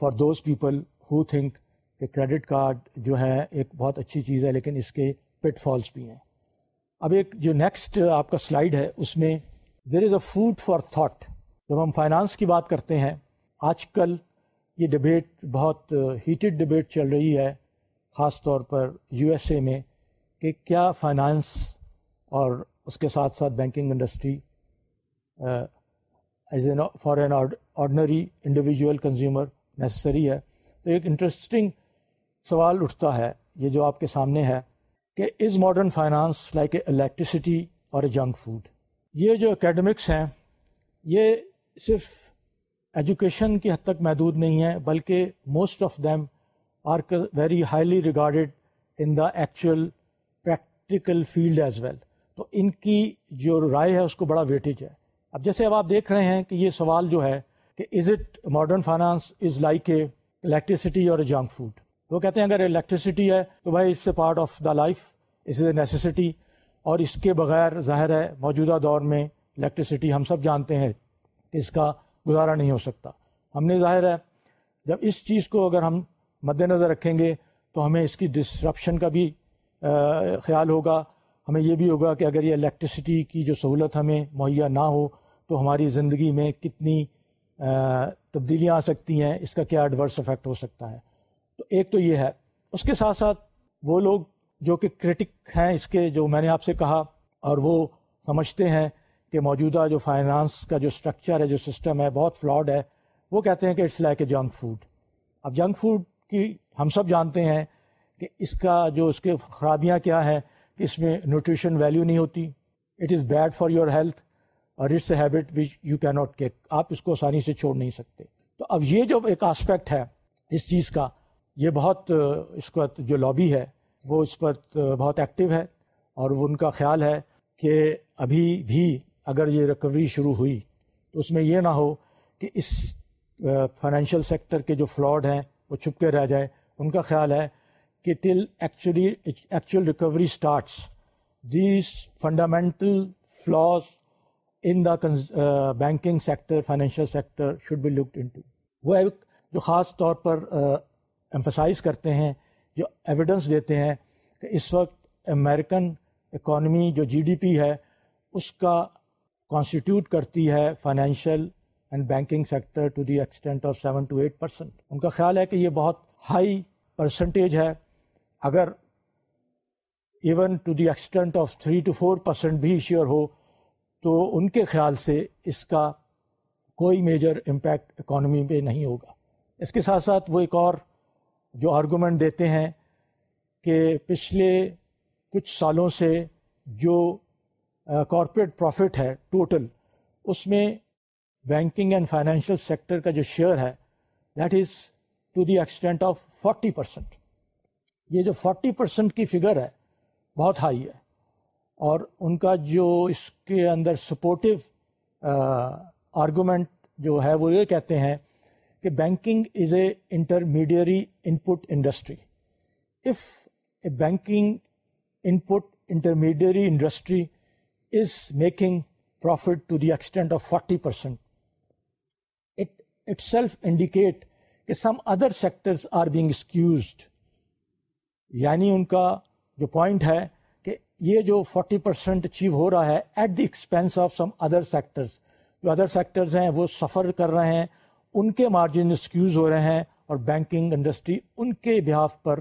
for those people who think کہ کریڈٹ کارڈ جو ہے ایک بہت اچھی چیز ہے، لیکن اس کے پٹ فالس بھی ہیں۔ اب ایک جو نیکسٹ آپ کا سلائیڈ ہے، اس میں there is a food for thought جب ہم فائنانس کی بات کرتے ہیں، آج کل یہ ڈبیٹ بہت ہیٹڈ ڈبیٹ چل رہی ہے، خاص طور پر یو ایس اے میں، کہ کیا فائنانس اور اس کے ساتھ ساتھ banking industry is an for an ordinary individual consumer necessary ہے۔ تو ایک انٹرسٹنگ سوال اٹھتا ہے، یہ جو آپ کے سامنے ہے کہ is modern finance like a electricity اور اے جنک فوڈ یہ جو اکیڈمکس ہیں، یہ صرف ایجوکیشن کی حد تک محدود نہیں ہے بلکہ most of them are very highly regarded in the actual practical field as well تو ان کی جو رائے ہے، اس کو بڑا ویٹیج ہے۔ اب جیسے اب آپ دیکھ رہے ہیں کہ یہ سوال جو ہے کہ is it modern finance is like a electricity اور اے جنک فوڈ وہ کہتے ہیں اگر الیکٹریسٹی ہے تو بھائی it's a part of the life us is a necessity اور اس کے بغیر ظاہر ہے موجودہ دور میں الیکٹریسٹی ہم سب جانتے ہیں کہ اس کا گزارا نہیں ہو سکتا۔ ہم نے ظاہر ہے جب اس چیز کو اگر ہم مد نظر رکھیں گے تو ہمیں اس کی ڈسرپشن کا بھی خیال ہوگا۔ ہمیں یہ بھی ہوگا کہ اگر یہ الیکٹریسٹی کی جو سہولت ہمیں مہیا نہ ہو تو ہماری زندگی میں کتنی تبدیلیاں آ سکتی ہیں، اس کا کیا ایڈورس افیکٹ ہو سکتا ہے۔ تو ایک تو یہ ہے۔ اس کے ساتھ ساتھ وہ لوگ جو کہ کرٹک ہیں اس کے، جو میں نے آپ سے کہا، اور وہ سمجھتے ہیں کہ موجودہ جو فائنانس کا جو اسٹرکچر ہے، جو سسٹم ہے، بہت فلاڈ ہے۔ وہ کہتے ہیں کہ it's like a junk food اب جنک فوڈ کی ہم سب جانتے ہیں کہ اس کا جو اس کے خرابیاں کیا ہیں، کہ اس میں نیوٹریشن ویلیو نہیں ہوتی۔ It is bad for your health اور it's a habit which you can not kick آپ اس کو آسانی سے چھوڑ نہیں سکتے۔ تو اب یہ جو ایک آسپیکٹ ہے اس چیز کا یہ بہت اس وقت جو لابی ہے، وہ اس وقت بہت ایکٹیو ہے اور ان کا خیال ہے کہ ابھی بھی اگر یہ ریکوری شروع ہوئی تو اس میں یہ نہ ہو کہ اس فائنینشیل سیکٹر کے جو فلاڈ ہیں، وہ چھپ کے رہ جائے ان کا خیال ہے کہ till actually actual recovery starts these fundamental flaws in the banking sector financial sector should be looked in to وہ ایک جو خاص طور پر ایمفسائز کرتے ہیں، جو ایویڈنس دیتے ہیں کہ اس وقت امریکن اکانومی جو جی ڈی پی ہے، اس کا کانسٹیٹیوٹ کرتی ہے financial and banking sector to the extent of seven to eight percent ان کا خیال ہے کہ یہ بہت ہائی پرسنٹیج ہے۔ اگر even to the extent of three to four percent بھی شیئر ہو، تو ان کے خیال سے اس کا کوئی میجر امپیکٹ اکانومی پہ نہیں ہوگا۔ اس کے ساتھ ساتھ وہ ایک اور جو آرگومنٹ دیتے ہیں کہ پچھلے کچھ سالوں سے جو کارپوریٹ پروفٹ ہے ٹوٹل اس میں بینکنگ اینڈ فائنینشیل سیکٹر کا جو شیئر ہے that is to the extent of forty percent یہ جو فورٹی پرسینٹ کی فگر ہے، بہت ہائی ہے. اور ان کا جو اس کے اندر سپورٹو آرگومنٹ جو ہے وہ یہ کہتے ہیں کہ banking is a intermediary input industry. If a banking input intermediary industry is making profit to the extent of forty percent itself indicate کہ some other sectors are being squeezed یعنی ان کا جو پوائنٹ ہے کہ یہ جو فورٹی پرسینٹ اچیو ہو رہا ہے at the expense of some other sectors جو ادر سیکٹرز ہیں وہ سفر کر رہے ہیں ان کے مارجن اسکیوز ہو رہے ہیں اور بینکنگ انڈسٹری ان کے بحاف پر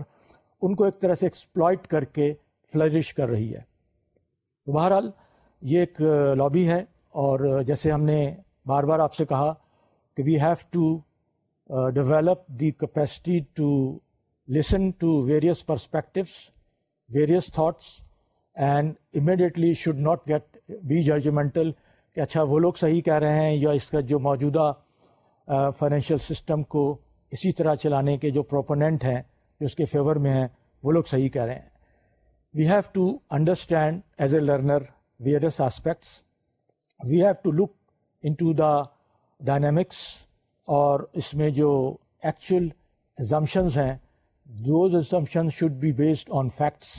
ان کو ایک طرح سے ایکسپلائٹ کر کے فلرش کر رہی ہے۔ تو بہرحال یہ ایک لابی ہے اور جیسے ہم نے بار بار آپ سے کہا کہ we have to develop the capacity to listen to various perspectives various thoughts and immediately should not get be judgemental کہ اچھا وہ لوگ صحیح کہہ رہے ہیں یا اس کا جو موجودہ فائنینشیل سسٹم کو اسی طرح چلانے کے جو پروپوننٹ ہیں، جو اس کے فیور میں ہیں، وہ لوگ صحیح کہہ رہے ہیں۔ We have to understand as a learner various aspects we have to look into the dynamics اور اس میں جو ایکچوئل ایگزمشنز ہیں those examination should be based on facts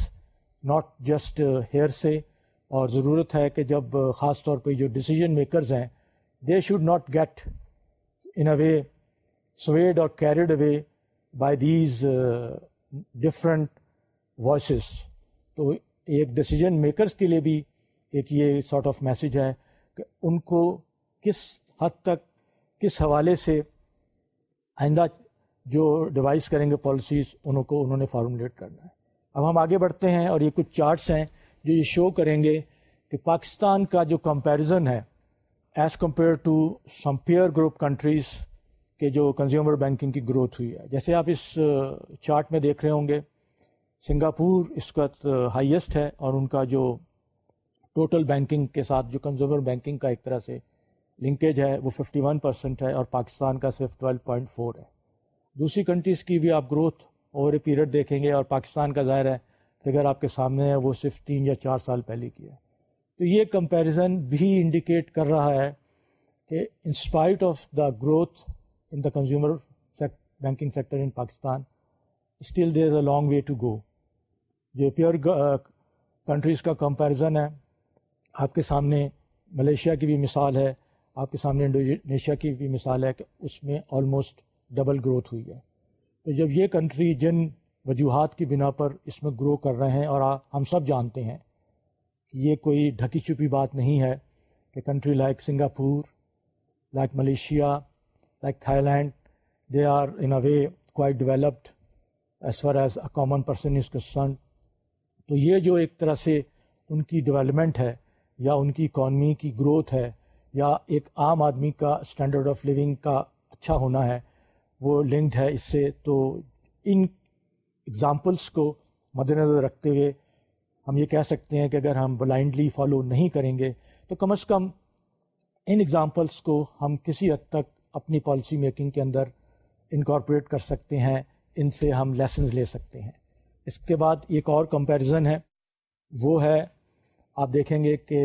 not just hearsay اور ضرورت ہے کہ جب خاص طور پہ جو ڈسیزن میکرز ہیں they should not get in a way swayed اور carried away by these different voices تو ایک ڈسیزن میکرز کے لیے بھی ایک یہ سارٹ آف میسج ہے کہ ان کو کس حد تک کس حوالے سے آئندہ جو ڈیوائس کریں گے پالیسیز انہوں کو انہوں نے فارمولیٹ کرنا ہے۔ اب ہم آگے بڑھتے ہیں اور یہ کچھ چارٹس ہیں جو یہ شو کریں گے کہ پاکستان کا جو کمپیریزن ہے as compare to some peer group countries کے جو کنزیومر بینکنگ کی گروتھ ہوئی ہے۔ جیسے آپ اس چارٹ میں دیکھ رہے ہوں گے، سنگاپور اس وقت ہائیسٹ ہے اور ان کا جو ٹوٹل بینکنگ کے ساتھ، جو کنزیومر بینکنگ کا ایک طرح سے لنکیج ہے، وہ 51 پرسینٹ ہے اور پاکستان کا صرف 12.4 ہے۔ دوسری کنٹریز کی بھی آپ گروتھ اوور اے پیریڈ دیکھیں گے اور پاکستان کا ظاہر ہے فگر آپ کے سامنے ہے، وہ صرف تین یا چار سال پہلے کی ہے۔ تو یہ کمپیریزن بھی انڈیکیٹ کر رہا ہے کہ in spite of the growth in the consumer banking sector in Pakistan still there is a long way to go جو پیور کنٹریز کا کمپیریزن ہے. آپ کے سامنے ملیشیا کی بھی مثال ہے. آپ کے سامنے انڈونیشیا کی بھی مثال ہے کہ اس میں آلموسٹ ڈبل گروتھ ہوئی ہے. تو جب یہ کنٹری جن وجوہات کی بنا پر اس میں گرو کر رہے ہیں اور ہم سب جانتے ہیں یہ کوئی ڈھکی چھپی بات نہیں ہے کہ country like Singapore like Malaysia like Thailand they are in a way quite developed as far as a common person is concern تو یہ جو ایک طرح سے ان کی ڈیولپمنٹ ہے یا ان کی اکانومی کی گروتھ ہے یا ایک عام آدمی کا اسٹینڈرڈ آف لیونگ کا اچھا ہونا ہے، وہ لنکڈ ہے اس سے، تو ان ایگزامپلس کو مد نظر رکھتے ہوئے ہم یہ کہہ سکتے ہیں کہ اگر ہم بلائنڈلی فالو نہیں کریں گے، تو کم از کم ان ایگزامپلس کو ہم کسی حد تک اپنی پالیسی میکنگ کے اندر انکارپوریٹ کر سکتے ہیں، ان سے ہم لیسنز لے سکتے ہیں۔ اس کے بعد ایک اور کمپیریزن ہے، وہ ہے، آپ دیکھیں گے کہ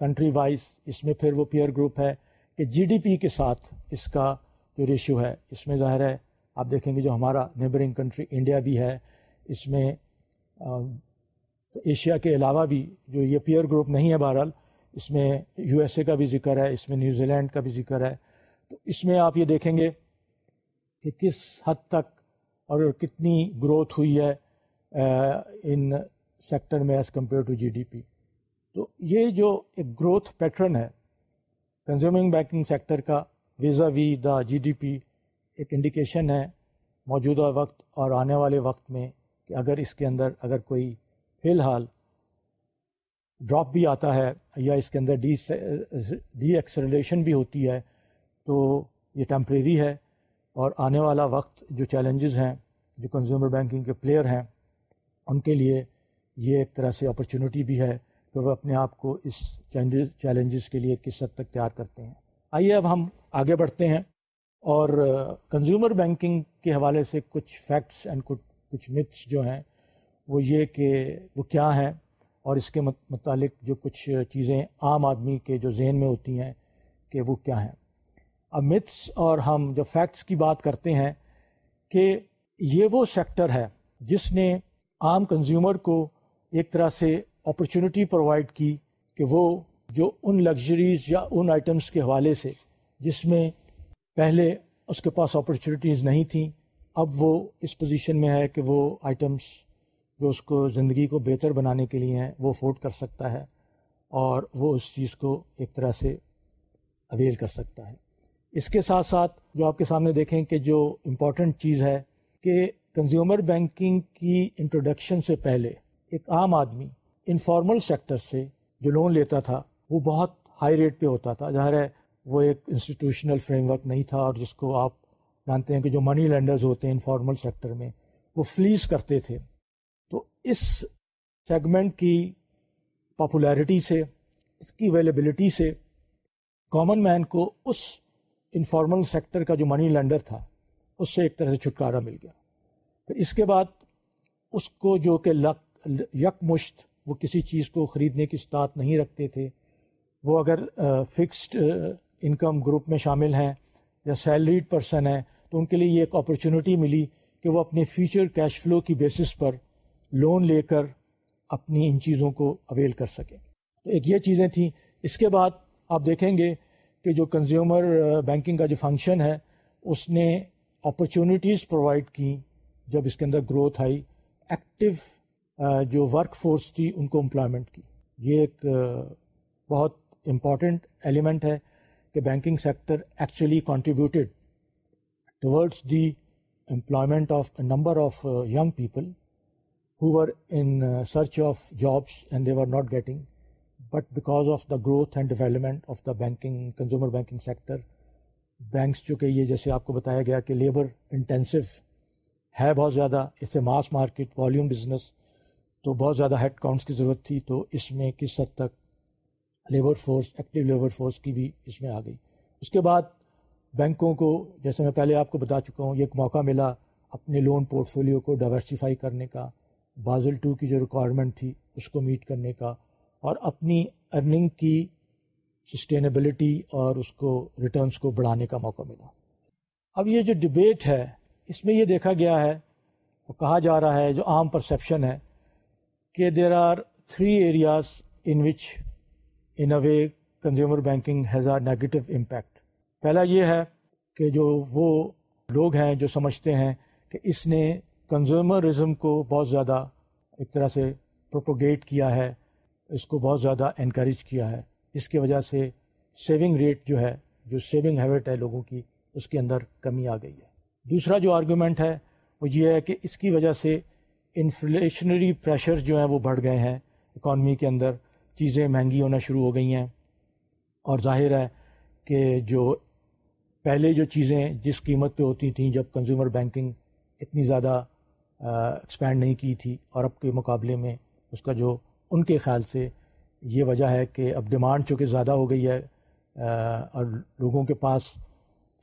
کنٹری وائز اس میں پھر وہ پیئر گروپ ہے کہ جی ڈی پی کے ساتھ اس کا جو ریشو ہے، اس میں ظاہر ہے، آپ دیکھیں گے جو ہمارا نیبرنگ کنٹری انڈیا بھی ہے، اس میں ایشیا کے علاوہ بھی جو یہ پیئر گروپ نہیں ہے بہرحال، اس میں یو ایس اے کا بھی ذکر ہے، اس میں نیوزی لینڈ کا بھی ذکر ہے۔ تو اس میں آپ یہ دیکھیں گے کہ کس حد تک اور کتنی گروتھ ہوئی ہے ان سیکٹر میں as compare to G D P تو یہ جو ایک گروتھ پیٹرن ہے کنزیومنگ بینکنگ سیکٹر کا vis-a-vis the G D P ایک انڈیکیشن ہے موجودہ وقت اور آنے والے وقت میں کہ اگر اس کے اندر اگر کوئی فی الحال ڈراپ بھی آتا ہے یا اس کے اندر ڈی ڈی ایکسریلیشن بھی ہوتی ہے، تو یہ ٹیمپریری ہے اور آنے والا وقت جو چیلنجز ہیں، جو کنزیومر بینکنگ کے پلیئر ہیں، ان کے لیے یہ ایک طرح سے اپرچونیٹی بھی ہے کہ وہ اپنے آپ کو اس چیلنجز کے لیے کس حد تک تیار کرتے ہیں۔ آئیے اب ہم آگے بڑھتے ہیں اور کنزیومر بینکنگ کے حوالے سے کچھ فیکٹس اینڈ کچھ متس جو ہیں وہ یہ کہ وہ کیا ہیں اور اس کے متعلق جو کچھ چیزیں عام آدمی کے جو ذہن میں ہوتی ہیں کہ وہ کیا ہیں۔ اب متس اور ہم جو فیکٹس کی بات کرتے ہیں کہ یہ وہ سیکٹر ہے جس نے عام کنزیومر کو ایک طرح سے اپرچونٹی پرووائڈ کی کہ وہ جو ان لگژریز یا ان آئٹمس کے حوالے سے جس میں پہلے اس کے پاس اپرچونیٹیز نہیں تھیں، اب وہ اس پوزیشن میں ہے کہ وہ آئٹمس جو اس کو زندگی کو بہتر بنانے کے لیے ہیں، وہ افورڈ کر سکتا ہے اور وہ اس چیز کو ایک طرح سے اویل کر سکتا ہے۔ اس کے ساتھ ساتھ جو آپ کے سامنے دیکھیں کہ جو امپورٹنٹ چیز ہے کہ کنزیومر بینکنگ کی انٹروڈکشن سے پہلے ایک عام آدمی انفارمل سیکٹر سے جو لون لیتا تھا، وہ بہت ہائی ریٹ پہ ہوتا تھا۔ ظاہر ہے، وہ ایک انسٹیٹیوشنل فریم ورک نہیں تھا اور جس کو آپ جانتے ہیں کہ جو منی لینڈرز ہوتے ہیں انفارمل سیکٹر میں، وہ فلیز کرتے تھے۔ اس سیگمنٹ کی پاپولیرٹی سے، اس کی اویلیبلٹی سے کامن مین کو اس انفارمل سیکٹر کا جو منی لینڈر تھا، اس سے ایک طرح سے چھٹکارا مل گیا۔ پھر اس کے بعد اس کو جو کہ لک، یک مشت، وہ کسی چیز کو خریدنے کی استاد نہیں رکھتے تھے، وہ اگر فکسڈ انکم گروپ میں شامل ہیں یا سیلریڈ پرسن ہیں، تو ان کے لیے یہ ایک اپرچونیٹی ملی کہ وہ اپنے فیوچر کیش فلو کی بیسس پر لون لے کر اپنی ان چیزوں کو اویل کر سکیں۔ تو ایک یہ چیزیں تھیں۔ اس کے بعد آپ دیکھیں گے کہ جو کنزیومر بینکنگ uh, کا جو فنکشن ہے، اس نے اپرچونیٹیز پرووائڈ کی جب اس کے اندر گروتھ آئی۔ ایکٹیو uh, جو ورک فورس تھی، ان کو امپلائمنٹ کی۔ یہ ایک uh, بہت امپورٹنٹ ایلیمنٹ ہے کہ banking sector actually contributed towards the employment of a number of young people who were in uh, search of jobs and they were not getting. But because of the growth and development of the banking, consumer banking sector, banks چونکہ یہ جیسے آپ کو بتایا گیا کہ لیبر انٹینسو ہے بہت زیادہ اس سے ماس مارکیٹ والیوم بزنس تو بہت زیادہ ہیڈ کاؤنٹس کی ضرورت تھی تو اس میں کس حد تک labour force active labour force کی بھی اس میں آ گئی اس کے بعد بینکوں کو جیسے میں پہلے آپ کو بتا چکا ہوں یہ ایک موقع ملا اپنے لون پورٹ فولیو کو ڈائیورسیفائی کرنے کا بازل ٹو کی جو ریکوائرمنٹ تھی، اس کو میٹ کرنے کا اور اپنی ارننگ کی سسٹینیبلٹی اور اس کو ریٹرنس کو بڑھانے کا موقع ملا۔ اب یہ جو ڈبیٹ ہے، اس میں یہ دیکھا گیا ہے، وہ کہا جا رہا ہے، جو عام پرسیپشن ہے، کہ there are three areas in which in a way consumer banking has are negative impact پہلا یہ ہے کہ جو وہ لوگ ہیں جو سمجھتے ہیں کہ اس نے کنزیومرزم کو بہت زیادہ ایک طرح سے پروپوگیٹ کیا ہے، اس کو بہت زیادہ انکریج کیا ہے۔ جس کی وجہ سے سیونگ ریٹ جو ہے، جو سیونگ ہیبٹ ہے لوگوں کی، اس کے اندر کمی آ گئی ہے۔ دوسرا جو آرگومنٹ ہے، وہ یہ ہے کہ اس کی وجہ سے انفلیشنری پریشر جو ہیں وہ بڑھ گئے ہیں۔ اکانومی کے اندر چیزیں مہنگی ہونا شروع ہو گئی ہیں۔ اور ظاہر ہے کہ جو پہلے جو چیزیں جس قیمت پہ ہوتی تھیں جب کنزیومر بینکنگ اتنی زیادہ ایکسپینڈ نہیں کی تھی اور اب کے مقابلے میں اس کا جو ان کے خیال سے یہ وجہ ہے کہ اب ڈیمانڈ چونکہ زیادہ ہو گئی ہے اور لوگوں کے پاس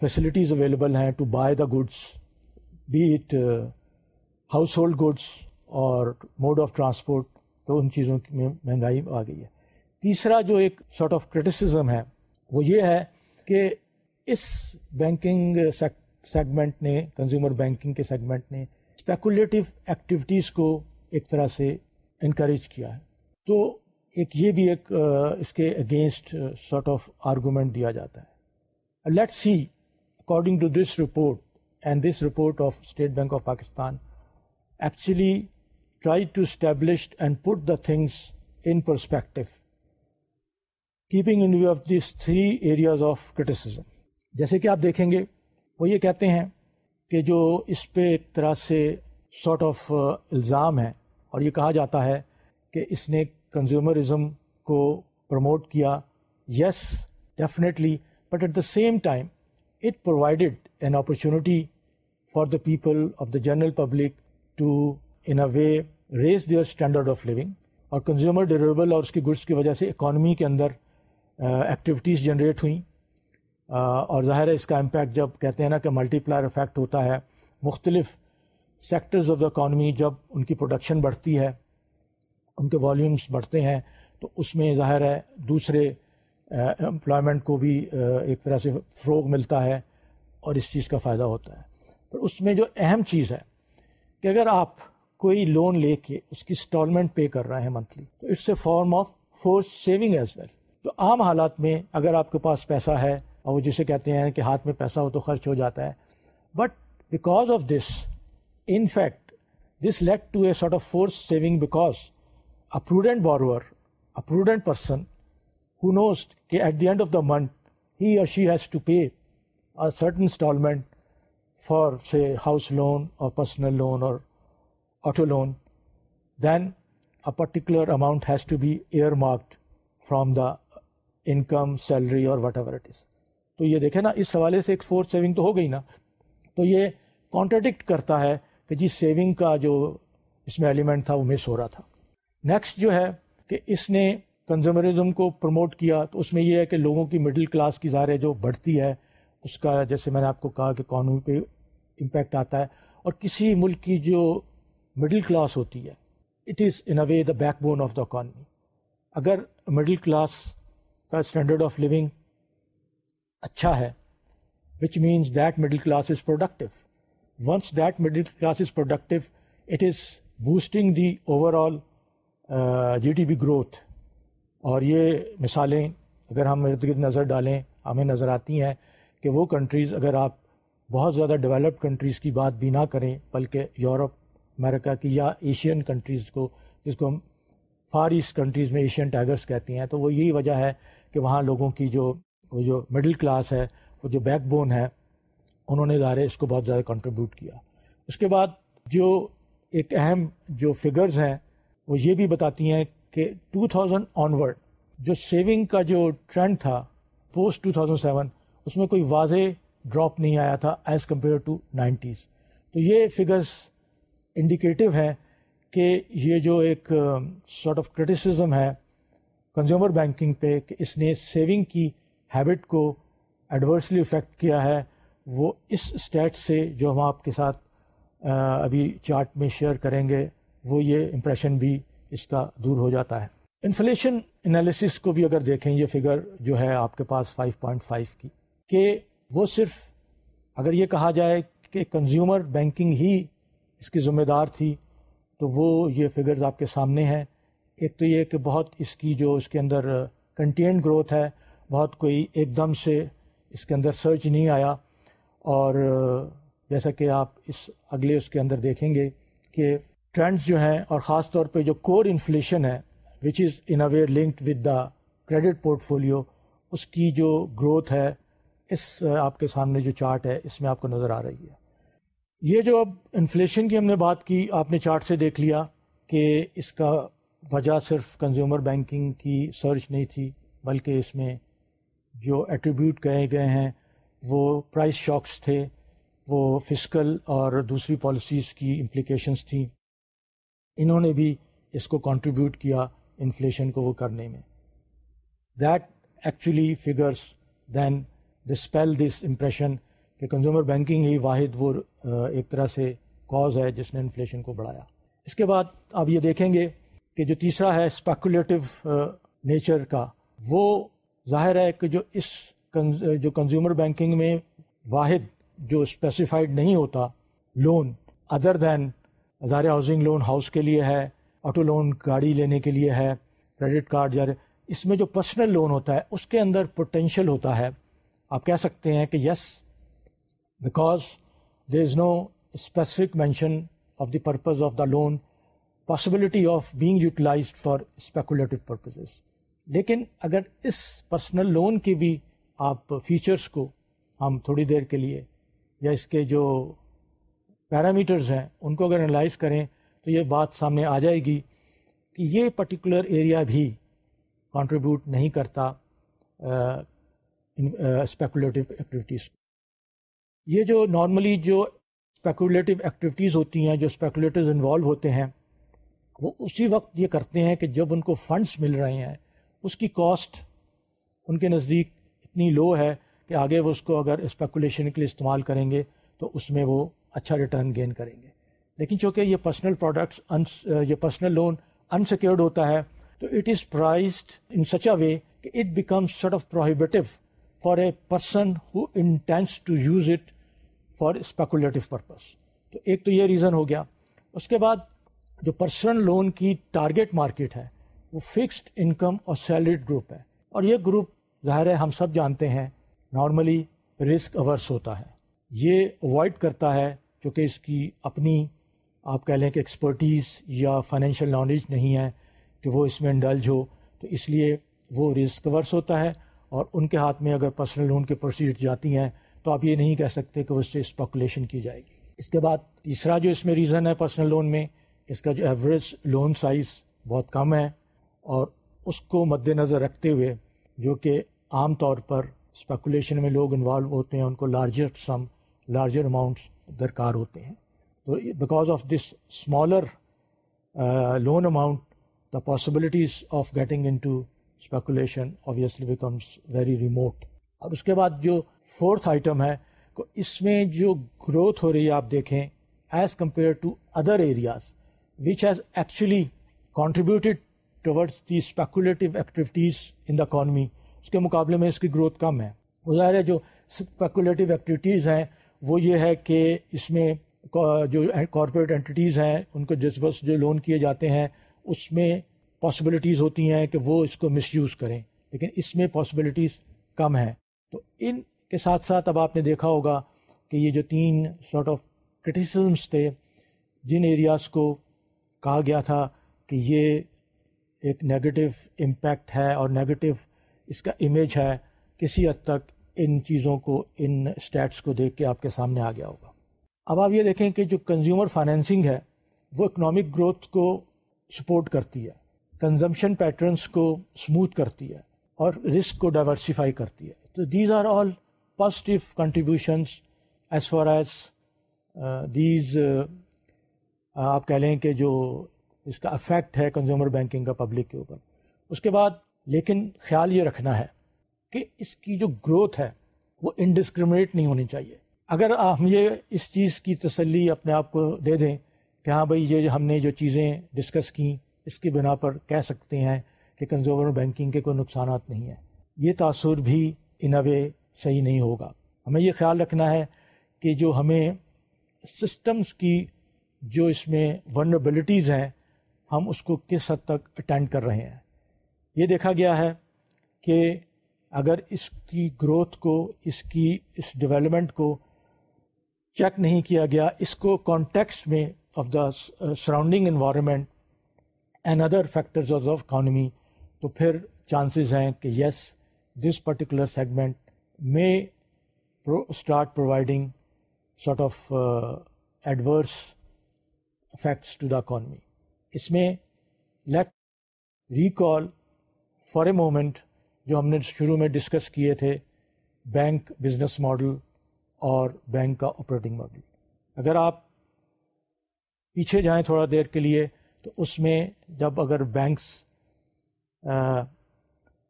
فیسلٹیز اویلیبل ہیں to buy the goods be it household اور موڈ آف ٹرانسپورٹ تو ان چیزوں میں مہنگائی آ گئی ہے۔ تیسرا جو ایک سارٹ آف کرٹیسزم ہے، وہ یہ ہے کہ اس بینکنگ سیگمنٹ نے کنزیومر بینکنگ کے سیگمنٹ نے اسپیکولیٹو ایکٹیویٹیز کو ایک طرح سے انکریج کیا ہے۔ تو ایک یہ بھی ایک اس کے اگینسٹ سارٹ آف آرگومنٹ دیا جاتا ہے۔ Let see according to this report and this report of State Bank of Pakistan actually try to establish and put the things in perspective keeping in view of these three areas of criticism جیسے کہ آپ دیکھیں گے، وہ یہ کہتے ہیں کہ جو اس پہ ایک طرح سے سارٹ آف الزام ہے اور یہ کہا جاتا ہے کہ اس نے کنزیومرزم کو پروموٹ کیا۔ Yes definitely but at the same time it provided an opportunity for the people of the general public to in a way raise their standard of living اور کنزیومر ڈیوریبل اور اس کی گڈس کی وجہ سے اکانومی کے اندر ایکٹیویٹیز جنریٹ ہوئیں۔ اور ظاہر ہے اس کا امپیکٹ جب کہتے ہیں نا کہ ملٹی پلائر افیکٹ ہوتا ہے، مختلف سیکٹرز آف دا اکانومی جب ان کی پروڈکشن بڑھتی ہے، ان کے والیومس بڑھتے ہیں، تو اس میں ظاہر ہے دوسرے امپلائمنٹ کو بھی ایک طرح سے فروغ ملتا ہے اور اس چیز کا فائدہ ہوتا ہے۔ پر اس میں جو اہم چیز ہے کہ اگر آپ کوئی لون لے کے اس کی انسٹالمنٹ پے کر رہے ہیں منتھلی تو it's a form of force saving as well تو عام حالات میں اگر آپ کے پاس پیسہ ہے اور وہ جسے کہتے ہیں کہ ہاتھ میں پیسہ ہو تو خرچ ہو جاتا ہے۔ But because of this in fact this led to a sort of force saving because prudent borrower prudent person who knows کہ at the end of the month he or she has to pay certain instalment for say house loan or personal loan or auto loan then a particular amount has to be earmarked from the income salary or whatever it is تو یہ دیکھیں نا، اس حوالے سے ایک فورتھ سیونگ تو ہو گئی نا۔ تو یہ کانٹرڈکٹ کرتا ہے کہ جی سیونگ کا جو اس میں ایلیمنٹ تھا وہ مس ہو رہا تھا۔ نیکسٹ جو ہے کہ اس نے کنزیومرزم کو پروموٹ کیا، تو اس میں یہ ہے کہ لوگوں کی مڈل کلاس کی ظاہر جو بڑھتی ہے، اس کا جیسے میں نے آپ کو کہا کہ قانون پہ امپیکٹ آتا ہے، اور کسی ملک کی جو مڈل کلاس ہوتی ہے it is in a way the backbone of the economy اگر مڈل کلاس کا اسٹینڈرڈ آف لیونگ اچھا ہے which means that middle class is productive once that middle class is productive it is boosting the overall G D P growth اور یہ مثالیں اگر ہم ارد گرد نظر ڈالیں، ہمیں نظر آتی ہیں کہ وہ کنٹریز اگر آپ بہت زیادہ ڈیولپڈ کنٹریز کی بات بھی نہ کریں، بلکہ یورپ، امریکہ کی یا ایشین کنٹریز کو، جس کو ہم فار ایسٹ کنٹریز میں ایشین ٹائگرس کہتے ہیں، تو وہ یہی وجہ ہے کہ وہاں لوگوں کی جو وہ جو مڈل کلاس ہے، وہ جو بیک بون ہے، انہوں نے ظاہر اس کو بہت زیادہ کنٹریبیوٹ کیا۔ اس کے بعد جو ایک اہم جو فگرز ہیں، وہ یہ بھی بتاتی ہیں کہ 2000 آنورڈ جو سیونگ کا جو ٹرینڈ تھا پوسٹ 2007 اس میں کوئی واضح ڈراپ نہیں آیا تھا ایز کمپیئر ٹو نائنٹیز تو یہ فگرز انڈیکیٹو ہیں کہ یہ جو ایک سارٹ آف کرٹیسزم ہے کنزیومر بینکنگ پہ کہ اس نے سیونگ کی۔ ہیبٹ کو ایڈورسلی افیکٹ کیا ہے، وہ اس اسٹیٹ سے جو ہم آپ کے ساتھ ابھی چارٹ میں شیئر کریں گے، وہ یہ امپریشن بھی اس کا دور ہو جاتا ہے۔ انفلیشن انالیسس کو بھی اگر دیکھیں، یہ فگر جو ہے آپ کے پاس 5.5 کی، کہ وہ صرف اگر یہ کہا جائے کہ کنزیومر بینکنگ ہی اس کی ذمہ دار تھی، تو وہ یہ فگرز آپ کے سامنے ہیں۔ ایک تو یہ کہ بہت اس کی جو اس کے اندر کنٹینٹ گروتھ ہے بہت کوئی ایک دم سے اس کے اندر سرچ نہیں آیا اور جیسا کہ آپ اس اگلے اس کے اندر دیکھیں گے کہ ٹرینڈز جو ہیں اور خاص طور پہ جو کور انفلیشن ہے which is in a way linked with the credit portfolio اس کی جو گروتھ ہے، اس آپ کے سامنے جو چارٹ ہے، اس میں آپ کو نظر آ رہی ہے۔ یہ جو اب انفلیشن کی ہم نے بات کی، آپ نے چارٹ سے دیکھ لیا کہ اس کا وجہ صرف کنزیومر بینکنگ کی سرچ نہیں تھی، بلکہ اس میں جو ایٹریبیوٹ کہے گئے ہیں، وہ پرائز شاکس تھے، وہ فزیکل اور دوسری پالیسیز کی امپلیکیشنس تھیں۔ انہوں نے بھی اس کو کنٹریبیوٹ کیا انفلیشن کو وہ کرنے میں۔ That actually figures then dispel this impression کہ کنزیومر بینکنگ ہی واحد وہ ایک طرح سے کاز ہے جس نے انفلیشن کو بڑھایا۔ اس کے بعد آپ یہ دیکھیں گے کہ جو تیسرا ہے اسپیکولیٹو نیچر کا، وہ ظاہر ہے کہ جو اس جو کنزیومر بینکنگ میں واحد جو اسپیسیفائڈ نہیں ہوتا لون ادر دین ہزار ہاؤسنگ لون ہاؤس کے لیے ہے آٹو لون گاڑی لینے کے لیے ہے کریڈٹ کارڈ یا اس میں جو پرسنل لون ہوتا ہے، اس کے اندر پوٹینشیل ہوتا ہے۔ آپ کہہ سکتے ہیں کہ yes because there is no specific mention of the purpose of the loan possibility of being utilized for speculative purposes لیکن اگر اس پرسنل لون کی بھی آپ فیچرس کو ہم تھوڑی دیر کے لیے یا اس کے جو پیرامیٹرز ہیں، ان کو اگر انالائز کریں تو یہ بات سامنے آ جائے گی کہ یہ پرٹیکولر ایریا بھی کنٹریبیوٹ نہیں کرتا اسپیکولیٹو ایکٹیویٹیز یہ جو نارملی جو اسپیکولیٹو ایکٹیویٹیز ہوتی ہیں، جو اسپیکولیٹوز انوالو ہوتے ہیں، وہ اسی وقت یہ کرتے ہیں کہ جب ان کو فنڈس مل رہے ہیں اس کی کاسٹ ان کے نزدیک اتنی لو ہے کہ آگے وہ اس کو اگر اسپیکولیشن کے لیے استعمال کریں گے تو اس میں وہ اچھا ریٹرن گین کریں گے۔ لیکن چونکہ یہ پرسنل پروڈکٹس یہ پرسنل لون انسیکیورڈ ہوتا ہے تو it is priced in such a way کہ it become sort of prohibitive for a person who intends to use it for speculative purpose تو ایک تو یہ ریزن ہو گیا۔ اس کے بعد جو پرسنل لون کی ٹارگیٹ مارکیٹ ہے وہ فکسڈ انکم اور سیلریڈ گروپ ہے۔ اور یہ گروپ ظاہر ہے ہم سب جانتے ہیں، نارملی رسک اوورس ہوتا ہے۔ یہ اوائڈ کرتا ہے کیونکہ اس کی اپنی، آپ کہہ لیں کہ ایکسپرٹیز یا فائنینشیل نالج نہیں ہے کہ وہ اس میں انڈلج ہو، تو اس لیے وہ رسک ورس ہوتا ہے۔ اور ان کے ہاتھ میں اگر پرسنل لون کے پروسیڈ جاتی ہیں، تو آپ یہ نہیں کہہ سکتے کہ اس سے اسپیکولیشن کی جائے گی۔ اس کے بعد تیسرا جو اس میں ریزن ہے پرسنل لون میں، اس کا جو ایوریج لون سائز بہت کم ہے۔ اور اس کو مد نظر رکھتے ہوئے، جو کہ عام طور پر اسپیکولیشن میں لوگ انوالو ہوتے ہیں، ان کو لارجر سم لارجر اماؤنٹس درکار ہوتے ہیں۔ تو because of this smaller loan amount the possibilities of getting into speculation obviously becomes very remote اور اس کے بعد جو فورتھ آئٹم ہے اس میں جو گروتھ ہو رہی ہے، آپ دیکھیں as compare to other areas which has actually contributed towards the speculative activities in the economy اس کے مقابلے میں اس کی گروتھ کم ہے۔ ظاہر ہے جو اسپیکولیٹو ایکٹیویٹیز ہیں، وہ یہ ہے کہ اس میں جو کارپوریٹ اینٹیز ہیں، ان کو جذبس جو لون کیے جاتے ہیں، اس میں پاسبلٹیز ہوتی ہیں کہ وہ اس کو مس یوز کریں۔ لیکن اس میں پاسبلٹیز کم ہیں۔ تو ان کے ساتھ ساتھ اب آپ نے دیکھا ہوگا کہ یہ جو تین سارٹ آف کرٹیسزمس تھے، جن ایریاز کو کہا گیا تھا کہ یہ ایک نیگیٹو امپیکٹ ہے اور نیگیٹو اس کا امیج ہے، کسی حد تک ان چیزوں کو، ان اسٹیٹس کو دیکھ کے آپ کے سامنے آ گیا ہوگا۔ اب آپ یہ دیکھیں کہ جو کنزیومر فائنینسنگ ہے، وہ اکنامک گروتھ کو سپورٹ کرتی ہے کنزمپشن پیٹرنس کو اسموتھ کرتی ہے اور رسک کو ڈائیورسیفائی کرتی ہے۔ تو these are all positive contributions as far as these آپ کہہ لیں کہ جو اس کا افیکٹ ہے کنزیومر بینکنگ کا پبلک کے اوپر۔ اس کے بعد لیکن خیال یہ رکھنا ہے کہ اس کی جو گروتھ ہے وہ انڈسکریمنیٹ نہیں ہونی چاہیے۔ اگر ہم یہ اس چیز کی تسلی اپنے آپ کو دے دیں کہ ہاں بھائی یہ ہم نے جو چیزیں ڈسکس کیں اس کی بنا پر کہہ سکتے ہیں کہ کنزیومر بینکنگ کے کوئی نقصانات نہیں ہیں۔ یہ تاثر بھی ان وے صحیح نہیں ہوگا۔ ہمیں یہ خیال رکھنا ہے کہ جو ہمیں سسٹمز کی جو اس میں ورنبلٹیز ہیں ہم اس کو کس حد تک اٹینڈ کر رہے ہیں؟ یہ دیکھا گیا ہے کہ اگر اس کی گروتھ کو، اس کی، اس ڈیولپمنٹ کو چیک نہیں کیا گیا، اس کو کانٹیکس میں of the surrounding environment and other factors of economy تو پھر چانسز ہیں کہ یس دس پرٹیکولر سیگمنٹ میں start providing sort of adverse effects to the economy اس میں let recall for a moment جو ہم نے شروع میں ڈسکس کیے تھے بینک بزنس ماڈل اور بینک کا آپریٹنگ ماڈل۔ اگر آپ پیچھے جائیں تھوڑا دیر کے لیے تو اس میں جب اگر بینکس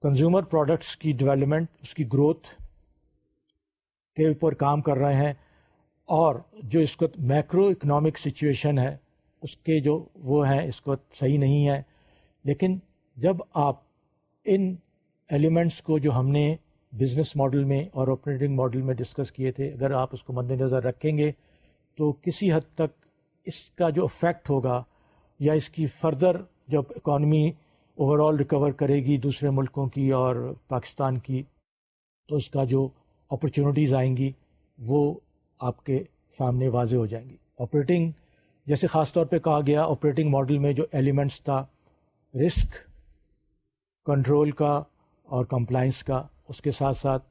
کنزیومر پروڈکٹس کی ڈیولپمنٹ اس کی گروتھ کے اوپر کام کر رہے ہیں اور جو اس وقت میکرو اکنامک سچویشن ہے اس کے جو وہ ہیں، اس وقت صحیح نہیں ہے۔ لیکن جب آپ ان ایلیمنٹس کو جو ہم نے بزنس ماڈل میں اور آپریٹنگ ماڈل میں ڈسکس کیے تھے، اگر آپ اس کو مد نظر رکھیں گے تو کسی حد تک اس کا جو افیکٹ ہوگا یا اس کی فردر جب اکانومی اوور آل ریکور کرے گی دوسرے ملکوں کی اور پاکستان کی، تو اس کا جو اپرچونیٹیز آئیں گی، وہ آپ کے سامنے واضح ہو جائیں گی۔ آپریٹنگ جیسے خاص طور پہ کہا گیا آپریٹنگ ماڈل میں جو ایلیمنٹس تھا رسک کنٹرول کا اور کمپلائنس کا، اس کے ساتھ ساتھ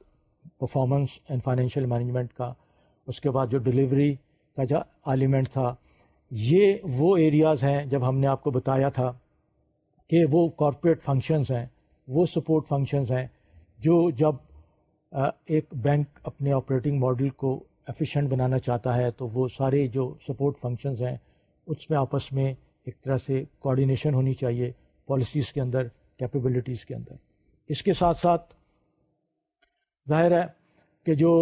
پرفارمنس اینڈ فائنینشیل مینجمنٹ کا، اس کے بعد جو ڈلیوری کا جو ایلیمنٹ تھا، یہ وہ ایریاز ہیں جب ہم نے آپ کو بتایا تھا کہ وہ کارپوریٹ فنکشنز ہیں، وہ سپورٹ فنکشنز ہیں، جو جب ایک بینک اپنے آپریٹنگ ماڈل کو ایفیشینٹ بنانا چاہتا ہے، تو وہ سارے جو سپورٹ فنکشنز ہیں، اس میں آپس میں ایک طرح سے کوآڈینیشن ہونی چاہیے پالیسیز کے اندر کیپیبلٹیز کے اندر۔ اس کے ساتھ ساتھ ظاہر ہے کہ جو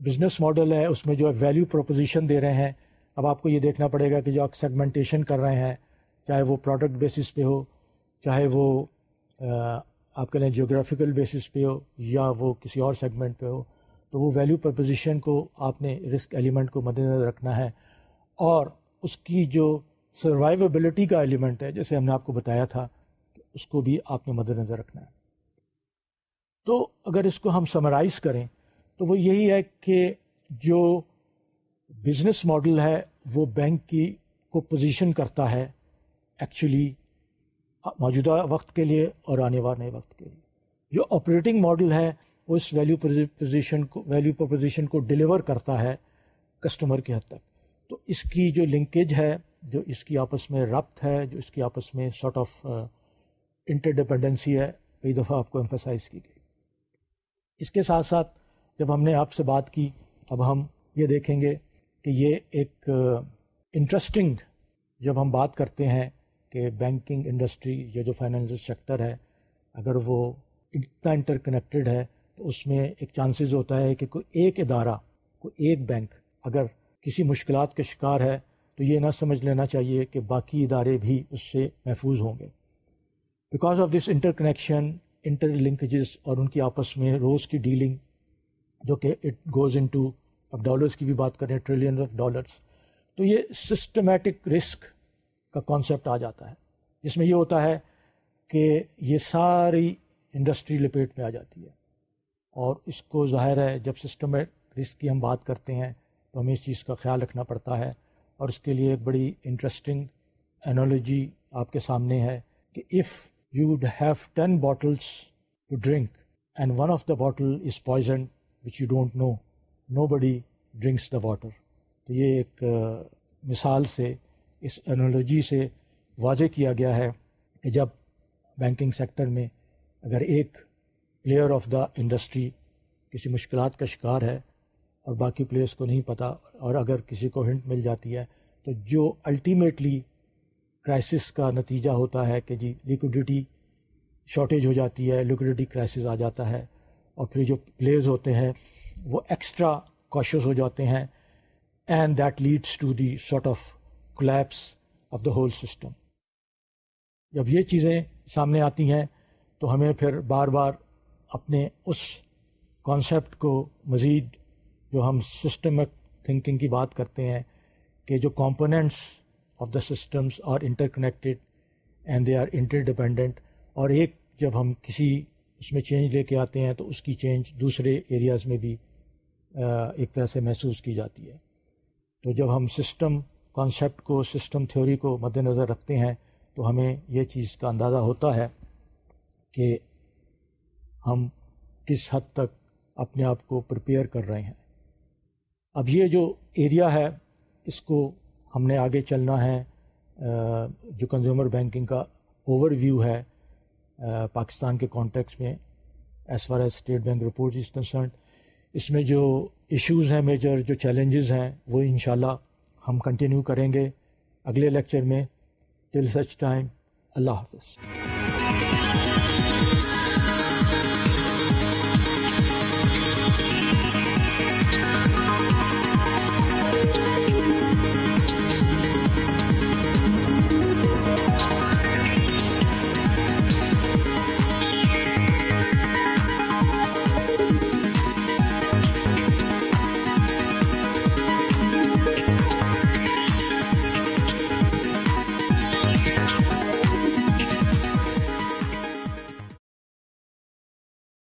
بزنس ماڈل ہے، اس میں جو ویلیو پروپوزیشن دے رہے ہیں، اب آپ کو یہ دیکھنا پڑے گا کہ جو آپ سیگمنٹیشن کر رہے ہیں، چاہے وہ پروڈکٹ بیسس پہ ہو، چاہے وہ آپ کہہ لیں جیوگرافیکل بیسس پہ ہو، یا وہ کسی اور سیگمنٹ پہ ہو تو وہ ویلیو پرپوزیشن کو آپ نے رسک ایلیمنٹ کو مد نظر رکھنا ہے اور اس کی جو سروائیویبلٹی کا ایلیمنٹ ہے، جیسے ہم نے آپ کو بتایا تھا، اس کو بھی آپ نے مد نظر رکھنا ہے۔ تو اگر اس کو ہم سمرائز کریں، تو وہ یہی ہے کہ جو بزنس ماڈل ہے، وہ بینک کی کو پوزیشن کرتا ہے ایکچولی موجودہ وقت کے لیے اور آنے والے وقت کے لیے۔ جو آپریٹنگ ماڈل ہے اس ویلیو پوزیشن کو ویلیو پروپوزیشن کو ڈلیور کرتا ہے کسٹمر کے حد تک۔ تو اس کی جو لنکیج ہے، جو اس کی آپس میں ربط ہے، جو اس کی آپس میں سارٹ آف انٹر ڈپینڈنسی ہے، کئی دفعہ آپ کو ایمفسائز کی گئی۔ اس کے ساتھ ساتھ جب ہم نے آپ سے بات کی، اب ہم یہ دیکھیں گے کہ یہ ایک انٹرسٹنگ جب ہم بات کرتے ہیں کہ بینکنگ انڈسٹری یا جو فائنینشیل سیکٹر ہے، اگر وہ اتنا انٹر کنیکٹڈ ہے اس میں ایک چانسز ہوتا ہے کہ کوئی ایک ادارہ، کوئی ایک بینک اگر کسی مشکلات کے شکار ہے، تو یہ نہ سمجھ لینا چاہیے کہ باقی ادارے بھی اس سے محفوظ ہوں گے۔ Because of this interconnection interlinkages اور ان کی آپس میں روز کی ڈیلنگ جو کہ اٹ گوز ان ٹو اب ڈالرس کی بھی بات کریں ٹریلین آف ڈالرس تو یہ سسٹمیٹک رسک کا کانسیپٹ آ جاتا ہے۔ جس میں یہ ہوتا ہے کہ یہ ساری انڈسٹری لپیٹ میں آ جاتی ہے۔ اور اس کو ظاہر ہے جب سسٹمیٹک رسک کی ہم بات کرتے ہیں تو ہمیں اس چیز کا خیال رکھنا پڑتا ہے اور اس کے لیے ایک بڑی انٹرسٹنگ انالوجی آپ کے سامنے ہے کہ if you would have ten bottles to drink, and one of the bottle is poisoned, which you don't know. Nobody drinks the water. تو یہ ایک مثال سے اس انالوجی سے واضح کیا گیا ہے کہ جب بینکنگ سیکٹر میں اگر ایک پلیئر آف دا انڈسٹری کسی مشکلات کا شکار ہے اور باقی پلیئرس کو نہیں پتہ اور اگر کسی کو ہنٹ مل جاتی ہے تو جو الٹیمیٹلی کرائسس کا نتیجہ ہوتا ہے کہ جی لیکوڈیٹی شارٹیج ہو جاتی ہے لیکوڈیٹی کرائسس آ جاتا ہے اور پھر جو پلیئرز ہوتے ہیں وہ ایکسٹرا کاشیس ہو جاتے ہیں and that leads to the sort of collapse of the whole system جب یہ چیزیں سامنے آتی ہیں تو ہمیں پھر بار بار اپنے اس کانسیپٹ کو مزید جو ہم سسٹمک تھنکنگ کی بات کرتے ہیں کہ جو components of the systems are interconnected and they are interdependent اور ایک جب ہم کسی اس میں چینج لے کے آتے ہیں تو اس کی چینج دوسرے ایریاز میں بھی ایک طرح سے محسوس کی جاتی ہے۔ تو جب ہم سسٹم کانسیپٹ کو سسٹم تھیوری کو مد نظر رکھتے ہیں تو ہمیں یہ چیز کا اندازہ ہوتا ہے کہ ہم کس حد تک اپنے آپ کو پریپیئر کر رہے ہیں۔ اب یہ جو ایریا ہے، اس کو ہم نے آگے چلنا ہے جو کنزیومر بینکنگ کا اوور ویو ہے پاکستان کے کانٹیکس میں as far as state bank report is concerned اس میں جو ایشوز ہیں میجر جو چیلنجز ہیں، وہ انشاءاللہ ہم کنٹینیو کریں گے اگلے لیکچر میں۔ ٹل سچ ٹائم اللہ حافظ۔